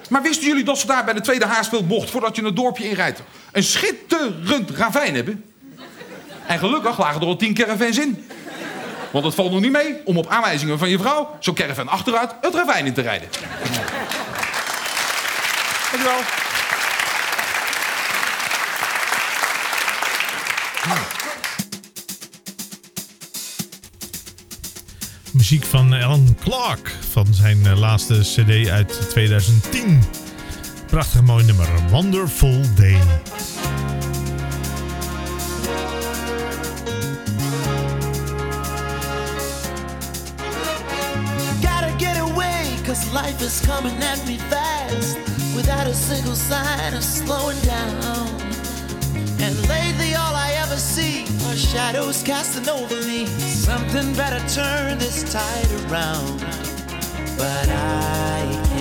Maar wisten jullie dat ze daar bij de tweede haarspeelbocht, voordat je het dorpje inrijdt, een schitterend ravijn hebben? En gelukkig lagen er al tien caravans in. Want het valt nog niet mee om op aanwijzingen van je vrouw zo'n caravan achteruit het ravijn in te rijden. Dankjewel. Muziek van Alan Clark van zijn laatste cd uit 2010. Prachtig mooi nummer, Wonderful Day. Gotta get away, cause life is coming at me fast without a single sign of slowing down. And lately, all I ever see are shadows casting over me. Something better turn this tide around. But I can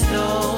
There's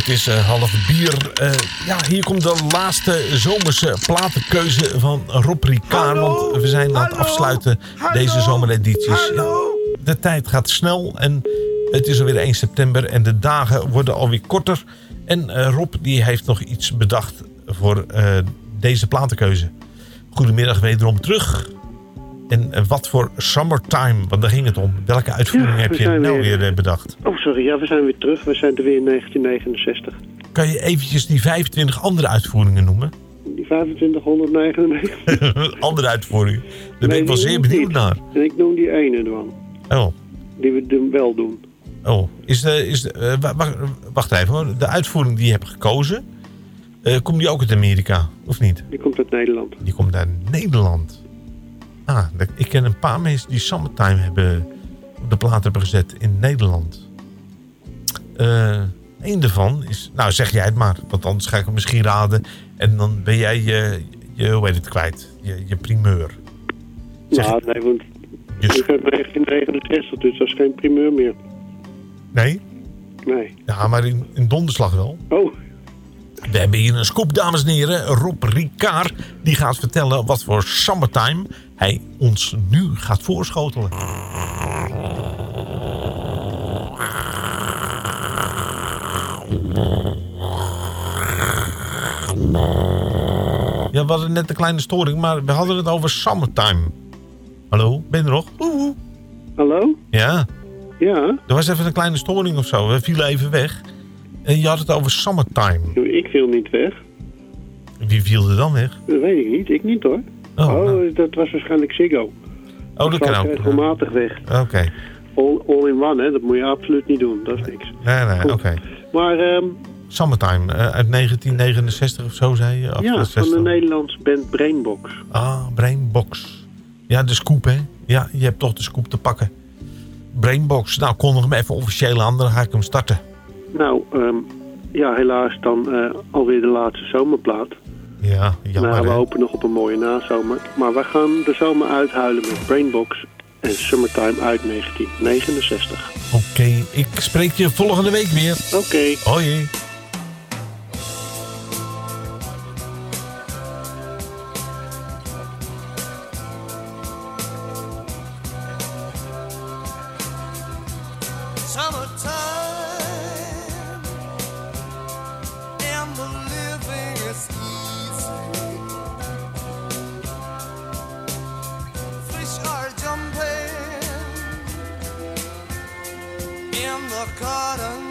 Het is eh, half bier. Eh, ja, hier komt de laatste zomerse platenkeuze van Rob Ricard. want we zijn aan het afsluiten deze zomeredities. Ja, de tijd gaat snel en het is alweer 1 september en de dagen worden alweer korter. En eh, Rob die heeft nog iets bedacht voor deze platenkeuze. Goedemiddag wederom terug. En wat voor summertime, want daar ging het om. Welke uitvoering Ja, heb je nou weer- weer eh, bedacht? Oh, sorry. Ja, we zijn weer terug. We zijn er weer in 1969. Kan je eventjes die 25 andere uitvoeringen noemen? Die 2599. andere uitvoeringen. Daar ben ik wel zeer benieuwd niet. naar. En ik noem die ene ervan. Oh, Die we wel doen. oh. Is de, is de, eh, wa- wa- wacht even hoor. De uitvoering die je hebt gekozen, eh, komt die ook uit Amerika? Of niet? Die komt uit Nederland. Die komt uit Nederland. Ah, ik ken een paar mensen die Summertime hebben op de plaat hebben gezet in Nederland. Eén daarvan is, nou zeg jij het maar, want anders ga ik hem misschien raden. En dan ben jij je, je hoe heet het kwijt, je, je primeur. Zeg nou, nee, want ik heb 1969, dus dat is geen primeur meer. Nee? Nee. Ja, maar in, in donderslag wel. Oh. We hebben hier een scoop, dames en heren. Rob Ricard, die gaat vertellen wat voor summertime hij ons nu gaat voorschotelen. Ja, we hadden net een kleine storing, maar we hadden het over summertime. Hallo, ben je er nog? Hallo? Ja. Ja? Er was even een kleine storing of zo. We vielen even weg. En je had het over summertime. Ik viel niet weg. Wie viel er dan weg? Dat weet ik niet. Ik niet hoor. Oh, dat was waarschijnlijk Ziggo. Oh, dat kan valt ook. regelmatig weg. Oké. All, all in one, hè. Dat moet je absoluut niet doen. Dat is niks. Nee, nee, oké. Maar ehm, Summertime, eh, uit 1969 of zo zei je? Of ja, eh, van 60? de Nederlandse band Brainbox. Ah, Brainbox. Ja, de scoop, hè? Ja, je hebt toch de scoop te pakken. Brainbox, nou, kondig hem even officieel aan, dan ga ik hem starten. Nou, ehm, ja, helaas dan eh, alweer de laatste zomerplaat. Ja, jammer, nou, we hè? hopen nog op een mooie nazomer. Maar we gaan de zomer uithuilen met Brainbox en Summertime uit 1969. Oké, ik spreek je volgende week weer. Oké. Hoi. In the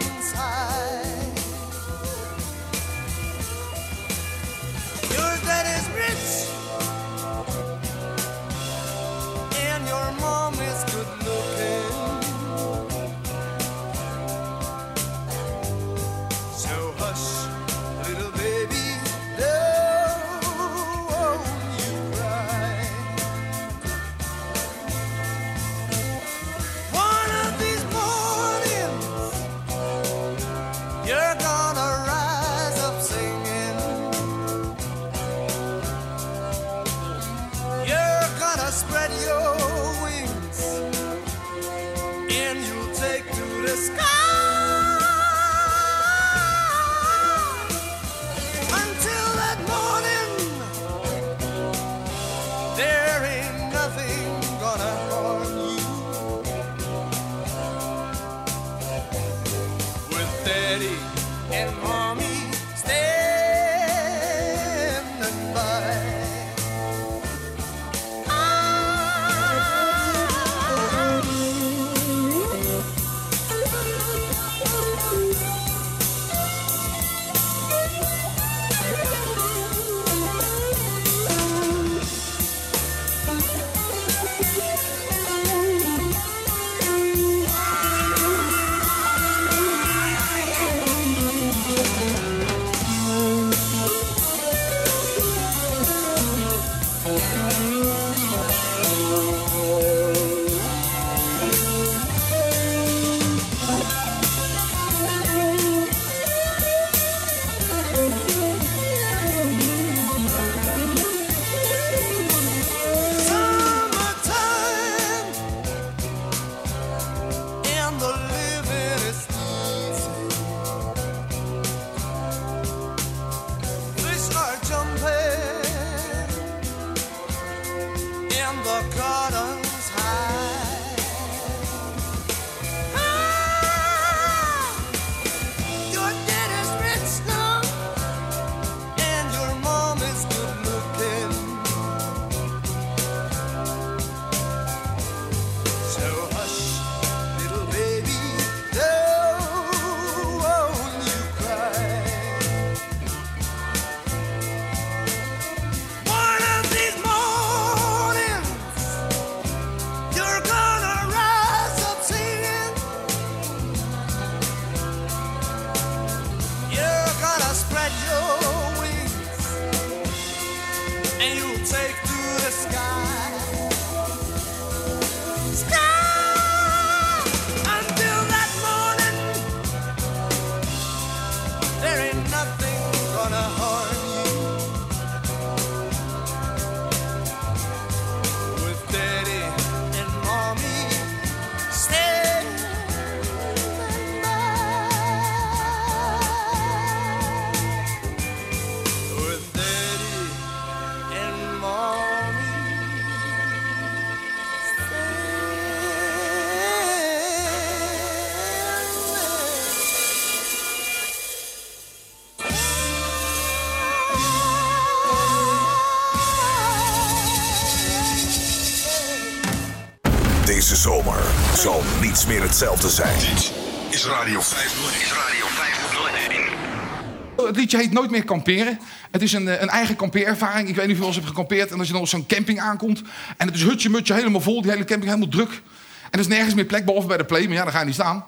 meer hetzelfde zijn. Dit is Radio 501. Is Radio 501. Het liedje heet Nooit meer kamperen. Het is een, eh, een eigen kampeerervaring. Ik weet niet of je wel eens hebt gekampeerd. En als je dan op zo'n camping aankomt. En het is hutje mutje helemaal vol. Die hele camping helemaal druk. En er is nergens meer plek, behalve bij de play. Maar ja, daar ga je niet staan.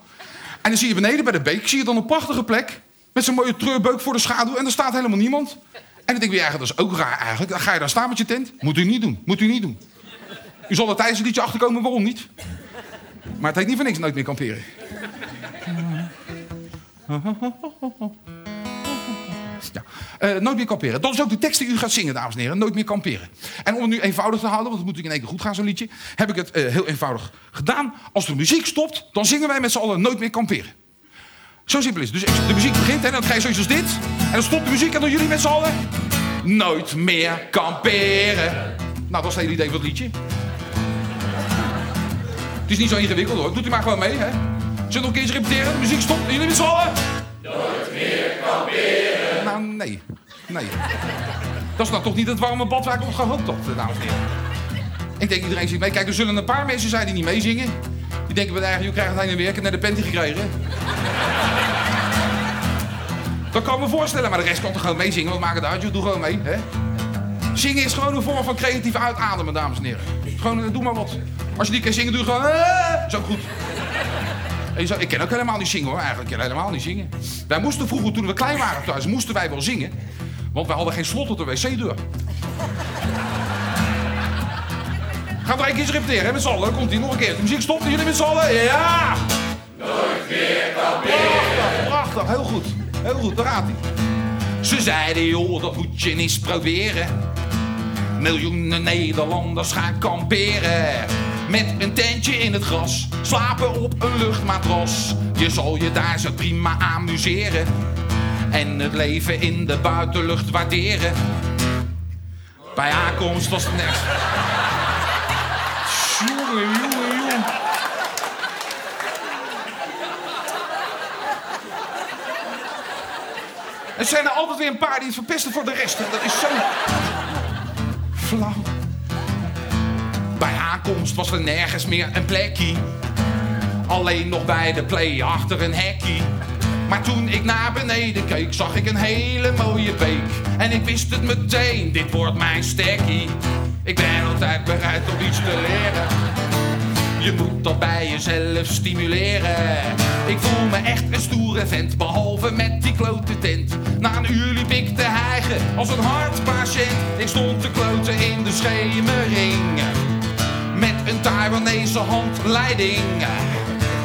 En dan zie je beneden bij de beek. Zie je dan een prachtige plek. Met zo'n mooie treurbeuk voor de schaduw. En er staat helemaal niemand. En dan denk je eigenlijk, dat is ook raar eigenlijk. Dan ga je daar staan met je tent. Moet u niet doen. Moet u niet doen. U zal er tijdens het liedje achterkomen waarom niet. Maar het heet niet voor niks nooit meer kamperen. Ja. Eh, nooit meer kamperen. Dat is ook de tekst die u gaat zingen, dames en heren. Nooit meer kamperen. En om het nu eenvoudig te houden, want het moet natuurlijk in één keer goed gaan, zo'n liedje... heb ik het eh, heel eenvoudig gedaan. Als de muziek stopt, dan zingen wij met z'n allen nooit meer kamperen. Zo simpel is het. Dus de muziek begint en dan ga je zoiets als dit. En dan stopt de muziek en dan jullie met z'n allen... Nooit meer kamperen. Nou, dat is het idee van het liedje. Het is niet zo ingewikkeld hoor. Doet u maar gewoon mee, hè. Zullen we nog een keertje repeteren? Muziek stopt jullie met z'n allen... Nooit meer kamperen. Nou, nee. Nee. Dat is nou toch niet het warme bad waar ik op gehoopt had, eh, dames en heren. Ik denk iedereen zit mee. Kijk, er zullen een paar mensen zijn die niet meezingen. Die denken bij de eigen, je krijgt het heen en weer. Ik heb net de panty gekregen. Dat kan ik me voorstellen, maar de rest kan toch gewoon meezingen. Wat maakt het uit? joh? Doe gewoon mee, hè? Zingen is gewoon een vorm van creatief uitademen, dames en heren. Gewoon, eh, doe maar wat. Als je niet kan zingen, doe je gewoon... "Eh." Is ook goed. Ik ken ook helemaal niet zingen hoor, eigenlijk. Ik ken helemaal niet zingen. Wij moesten vroeger, toen we klein waren thuis, moesten wij wel zingen. Want wij hadden geen slot op de wc-deur. Gaan we er een keer repeteren, hè, met z'n allen. Komt ie nog een keer. De muziek stopt jullie met z'n allen. Ja! Nooit meer Prachtig, prachtig. Heel goed. Heel goed, daar gaat hij. Ze zeiden, joh, dat moet je eens proberen. Miljoenen Nederlanders gaan kamperen. Met een tentje in het gras, slapen op een luchtmatras. Je zal je daar zo prima amuseren. En het leven in de buitenlucht waarderen. Bij aankomst was het net. Jongen, jongen, jongen. Er zijn er altijd weer een paar die het verpesten voor de rest. Dat is zo flauw. Was er nergens meer een plekje. Alleen nog bij de play achter een hekkie. Maar toen ik naar beneden keek, zag ik een hele mooie beek. En ik wist het meteen, dit wordt mijn stekkie. Ik ben altijd bereid om iets te leren. Je moet dat bij jezelf stimuleren. Ik voel me echt een stoere vent, behalve met die klote tent. Na een uur liep ik te hijgen als een hartpatiënt. Ik stond te kloten in de schemering. Met een Taiwanese handleiding.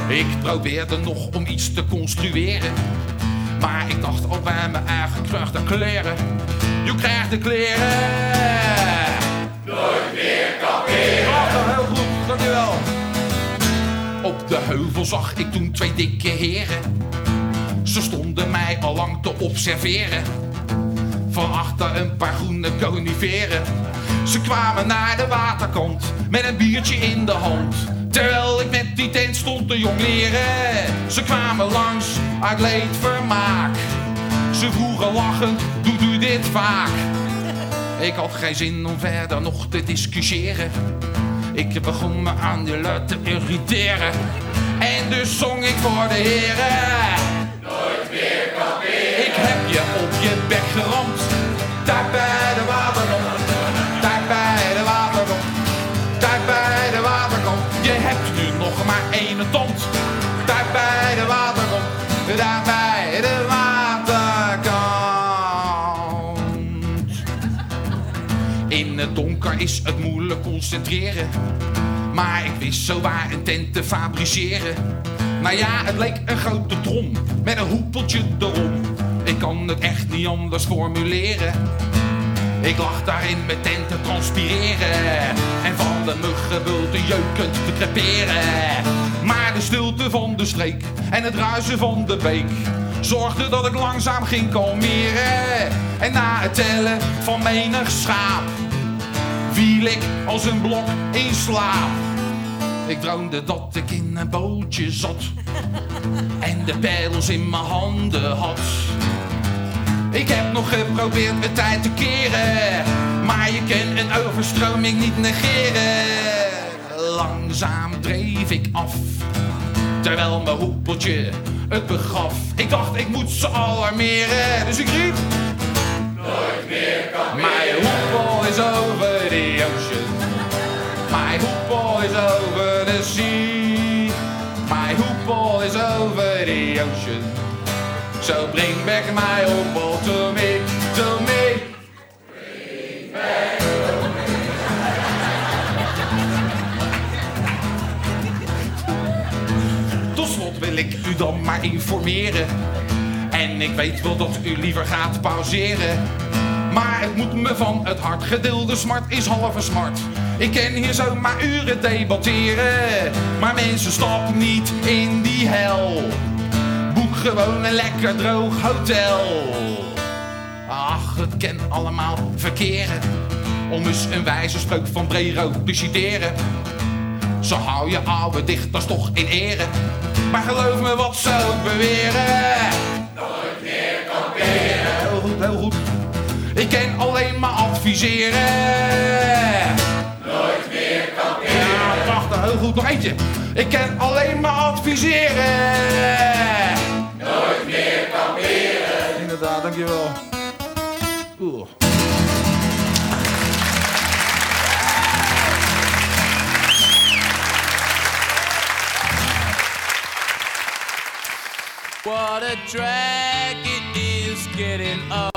Ik probeerde nog om iets te construeren. Maar ik dacht al bij mijn eigen krucht de kleren. Je krijgt de kleren. Nooit meer kamperen. Oh, heel goed, dankjewel. Op de heuvel zag ik toen twee dikke heren. Ze stonden mij al lang te observeren. Van achter een paar groene coniferen. Ze kwamen naar de waterkant met een biertje in de hand. Terwijl ik met die tent stond te jongleren. Ze kwamen langs uit leedvermaak. Ze vroegen lachend, doet u dit vaak? Ik had geen zin om verder nog te discussiëren. Ik begon me aan jullie te irriteren. En dus zong ik voor de heren. Nooit meer kamperen. Ik heb je op je geramd. Daar bij de waterkant. Daar bij de waterkant. Daar bij de waterkant. Je hebt nu nog maar één tand. Daar bij de waterkant. Daar bij de waterkant. In het donker is het moeilijk concentreren. Maar ik wist zo waar een tent te fabriceren. Nou ja, het leek een grote trom met een hoepeltje erom. Ik kan het echt niet anders formuleren. Ik lag daar in mijn tent te transpireren. En van de muggenbulten jeukend te creperen. Maar de stilte van de streek en het ruisen van de beek zorgde dat ik langzaam ging kalmeren. En na het tellen van menig schaap viel ik als een blok in slaap. Ik droomde dat ik in een bootje zat en de pijls in mijn handen had. Ik heb nog geprobeerd mijn tijd te keren, maar je kan een overstroming niet negeren. langzaam dreef ik af. Terwijl mijn hoepeltje het begaf. Ik dacht, ik moet ze alarmeren. Dus ik riep... Nooit meer kan My hoepel is over the ocean. My hoepel is over the sea. My hoepel is over the ocean. So bring back my hoepel to me, to. Tot slot wil ik u dan maar informeren. En ik weet wel dat u liever gaat pauzeren. Maar het moet me van het hart. Gedeelde smart is halve smart. Ik kan hier zomaar uren debatteren. Maar mensen, stap niet in die hel. Gewoon een lekker droog hotel. Ach, het kan allemaal verkeren. Om eens een wijze spreuk van Brero te citeren. Zo hou je oude dichters toch in ere. Maar geloof me wat ze ook beweren. Nooit meer kamperen. Heel goed, heel goed. Ik kan alleen maar adviseren. Nooit meer kamperen. Ja, prachtig, heel goed. Nog eentje. Ik kan alleen maar adviseren. Meer kamperen. Inderdaad, dankjewel. What a drag it is getting old.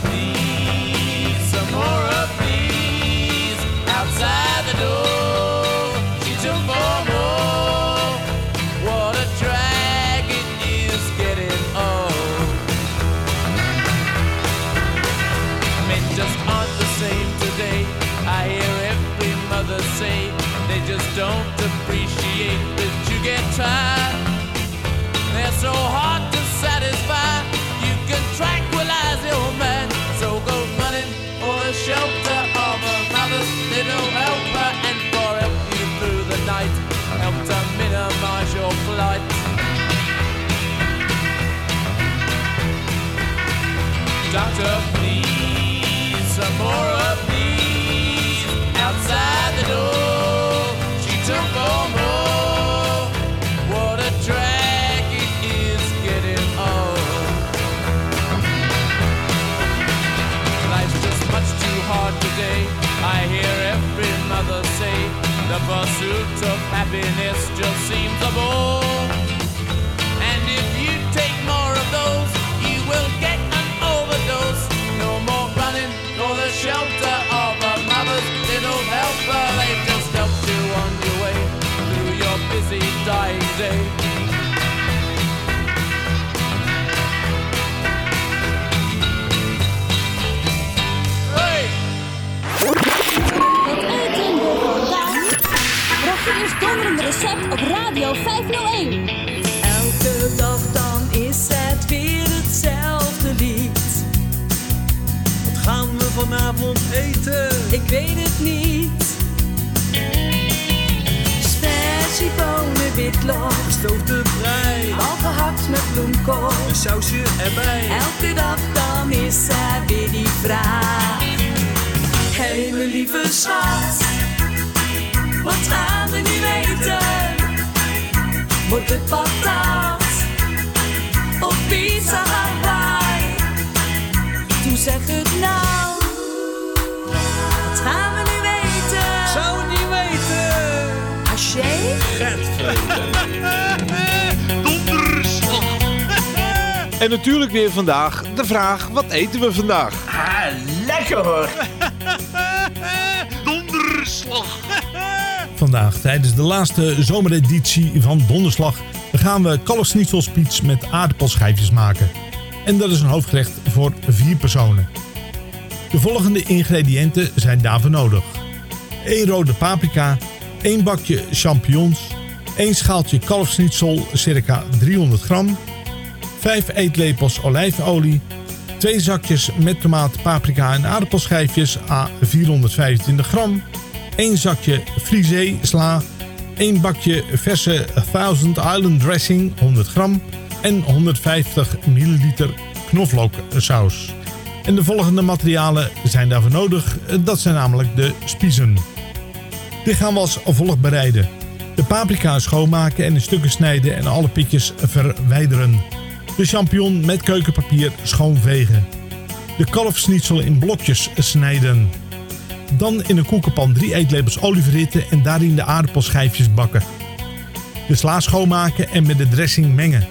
Doctor, vraag: wat eten we vandaag? Ah, lekker hoor. Donderslag. Vandaag tijdens de laatste zomereditie van Donderslag gaan we kalfsnietzelspiets met aardappelschijfjes maken. En dat is een hoofdgerecht voor vier personen. De volgende ingrediënten zijn daarvoor nodig. 1 rode paprika, 1 bakje champignons, 1 schaaltje kalfsnietsel circa 300 gram, 5 eetlepels olijfolie, 2 zakjes met tomaat, paprika en aardappelschijfjes à 425 gram, 1 zakje frisee sla, 1 bakje verse Thousand Island dressing 100 gram en 150 milliliter knoflooksaus. En de volgende materialen zijn daarvoor nodig, dat zijn namelijk de spiezen. Dit gaan we als volgt bereiden. De paprika schoonmaken en in stukken snijden en alle pitjes verwijderen. De champignon met keukenpapier schoonvegen. De kalfsnietsel in blokjes snijden. Dan in een koekenpan 3 eetlepels olie verhitten en daarin de aardappelschijfjes bakken. De sla schoonmaken en met de dressing mengen.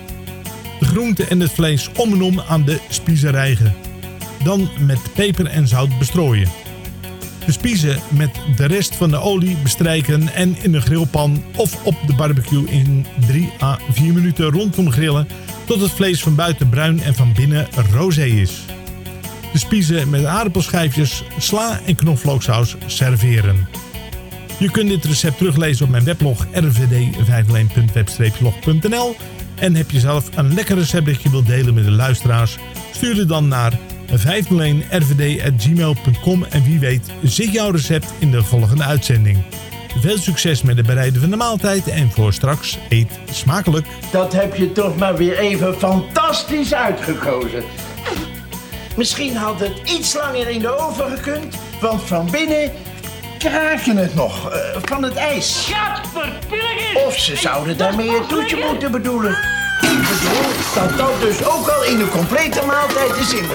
De groente en het vlees om en om aan de spiezen rijgen. Dan met peper en zout bestrooien. De spiezen met de rest van de olie bestrijken en in een grillpan of op de barbecue in 3 à 4 minuten rondom grillen tot het vlees van buiten bruin en van binnen roze is. De spiezen met aardappelschijfjes, sla en knoflooksaus serveren. Je kunt dit recept teruglezen op mijn weblog rvd501.web-log.nl en heb je zelf een lekker recept dat je wilt delen met de luisteraars? Stuur het dan naar 501rvd.gmail.com en wie weet zit jouw recept in de volgende uitzending. Veel succes met het bereiden van de maaltijd en voor straks eet smakelijk. Dat heb je toch maar weer even fantastisch uitgekozen. Misschien had het iets langer in de oven gekund, want van binnen kraken het nog eh, van het ijs. Of ze zouden daarmee een toetje moeten bedoelen. Ik bedoel dat dat dus ook al in een complete maaltijd is in.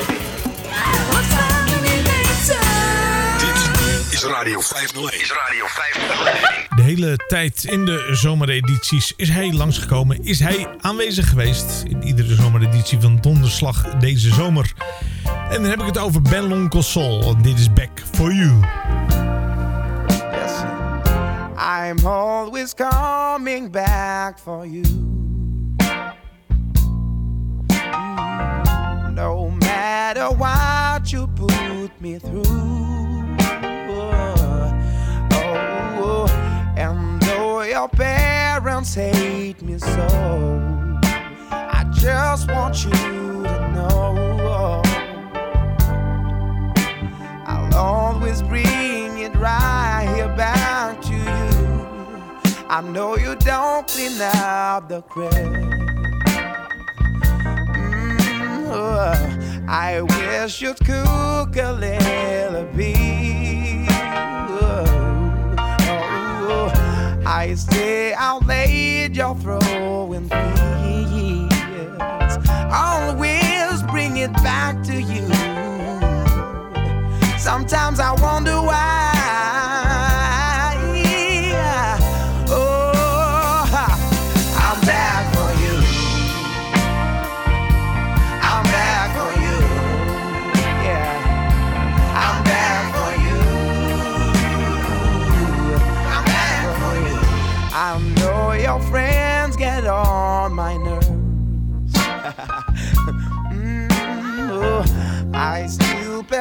Radio 501. Is Radio 501. De hele tijd in de zomeredities is hij langsgekomen, is hij aanwezig geweest in iedere zomereditie van Donderslag deze zomer. En dan heb ik het over Ben Lonkel Soul. Dit is Back for You. I'm always coming back for you. Mm, No matter what you put me through. Oh, and though your parents hate me so, I just want you to know. I'll always bring it right here back to you. I know you don't clean up the cracks. Mm, oh, I wish you'd cook a little bit. I stay out late, you're throwing fits. Always bring it back to you. Sometimes I wonder why.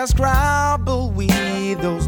Scrabble with those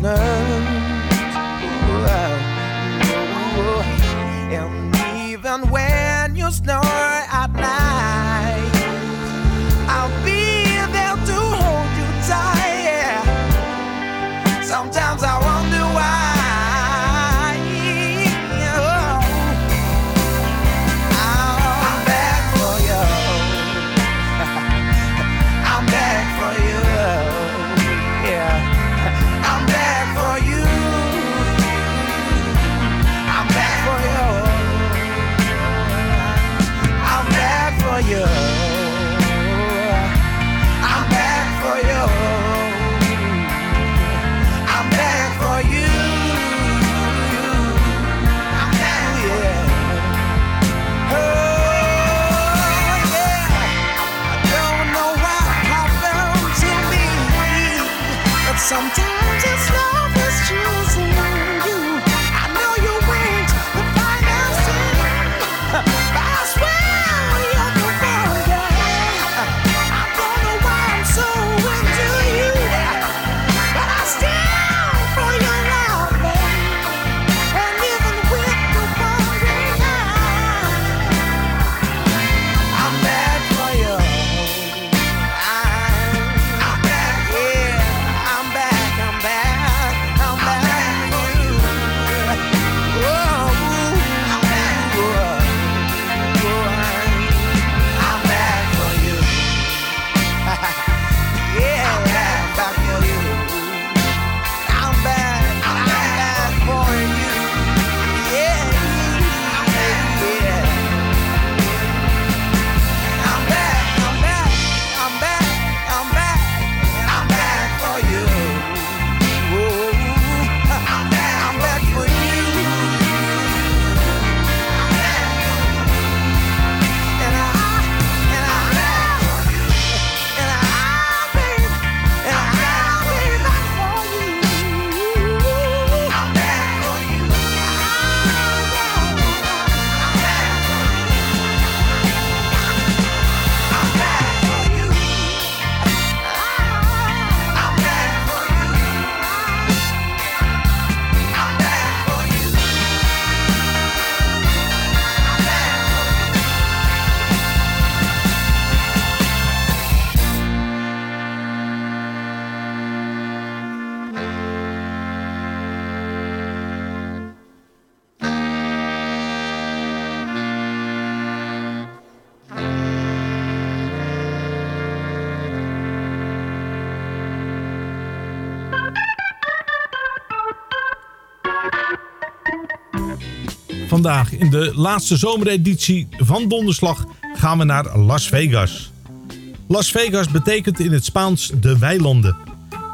Vandaag in de laatste zomereditie van Donderslag gaan we naar Las Vegas. Las Vegas betekent in het Spaans de weilanden.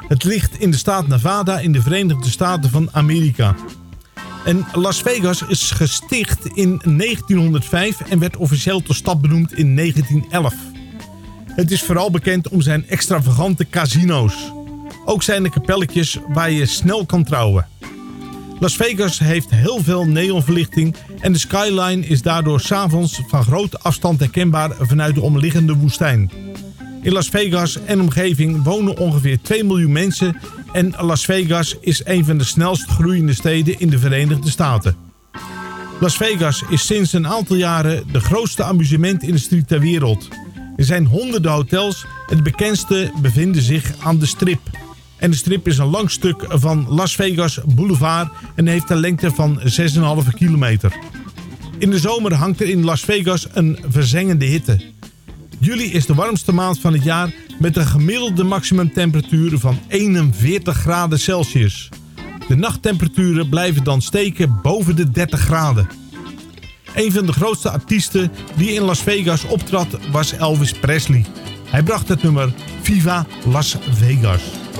Het ligt in de staat Nevada in de Verenigde Staten van Amerika. En Las Vegas is gesticht in 1905 en werd officieel tot stad benoemd in 1911. Het is vooral bekend om zijn extravagante casino's. Ook zijn er kapelletjes waar je snel kan trouwen. Las Vegas heeft heel veel neonverlichting en de skyline is daardoor s'avonds van grote afstand herkenbaar vanuit de omliggende woestijn. In Las Vegas en omgeving wonen ongeveer 2 miljoen mensen en Las Vegas is een van de snelst groeiende steden in de Verenigde Staten. Las Vegas is sinds een aantal jaren de grootste amusementindustrie ter wereld. Er zijn honderden hotels en de bekendste bevinden zich aan de Strip. En de strip is een lang stuk van Las Vegas Boulevard en heeft een lengte van 6,5 kilometer. In de zomer hangt er in Las Vegas een verzengende hitte. Juli is de warmste maand van het jaar met een gemiddelde maximumtemperatuur van 41 graden Celsius. De nachttemperaturen blijven dan steken boven de 30 graden. Een van de grootste artiesten die in Las Vegas optrad was Elvis Presley. Hij bracht het nummer Viva Las Vegas.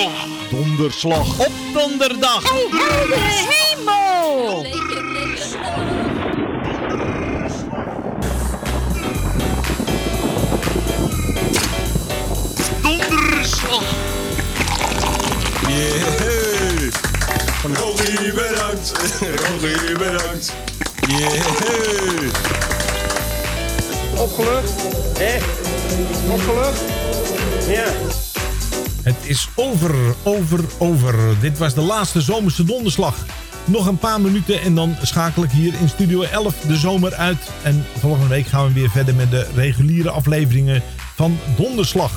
Donderslag! Donderslag op donderdag. Oh, heldere hemel! Donderslag! Yeah! Rogie, bedankt! Rogie, bedankt! Yeah! Opgelucht? Hé? Opgelucht? Ja. Het is over, over, over. Dit was de laatste zomerse donderslag. Nog een paar minuten en dan schakel ik hier in Studio 11 de zomer uit. En volgende week gaan we weer verder met de reguliere afleveringen van Donderslag.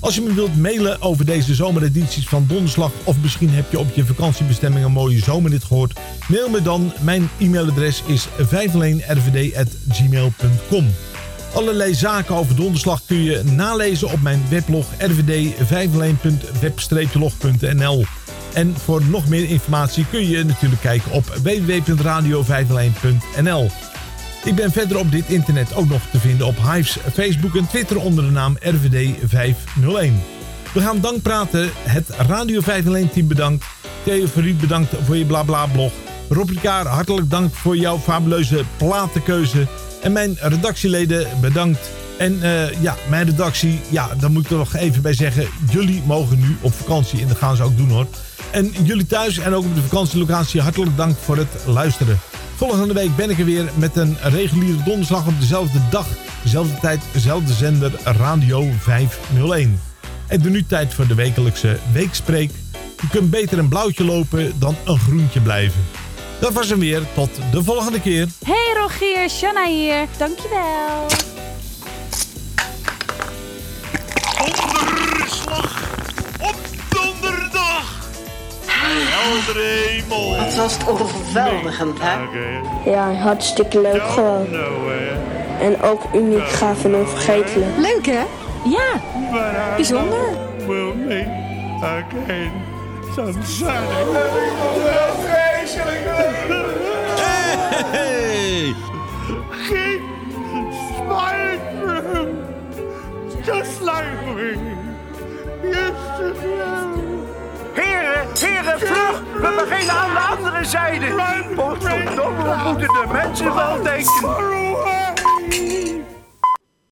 Als je me wilt mailen over deze zomeredities van Donderslag... of misschien heb je op je vakantiebestemming een mooie zomerrit gehoord... mail me dan. Mijn e-mailadres is 501rvd.gmail.com Allerlei zaken over donderslag kun je nalezen op mijn weblog rvd501.web-log.nl. En voor nog meer informatie kun je natuurlijk kijken op www.radio501.nl. Ik ben verder op dit internet ook nog te vinden op Hives, Facebook en Twitter onder de naam RVD501. We gaan dank praten. Het Radio 501 team bedankt. Theo Verriet bedankt voor je blabla blog. Ricard, hartelijk dank voor jouw fabuleuze platenkeuze. En mijn redactieleden bedankt. En eh, ja, mijn redactie, ja, daar moet ik er nog even bij zeggen. Jullie mogen nu op vakantie en dat gaan ze ook doen hoor. En jullie thuis en ook op de vakantielocatie, hartelijk dank voor het luisteren. Volgende week ben ik er weer met een reguliere donderslag op dezelfde dag, dezelfde tijd, dezelfde zender Radio 501. En de nu tijd voor de wekelijkse weekspreek. Je kunt beter een blauwtje lopen dan een groentje blijven. Dat was hem weer. Tot de volgende keer. Hey Rogier, Shanna hier. Dankjewel. Donderslag op donderdag! Heldere hemel! Wat was het overweldigend, hè? Ja, hartstikke leuk gewoon. En ook uniek, gaaf en onvergetelijk. Leuk, hè? Ja, bijzonder. Will meet again sunshine. Hey! Keep smiling for him, just like we to do. Heren, heren, vlug! We beginnen aan de andere zijde. Potverdomme, wat moeten de mensen wel denken?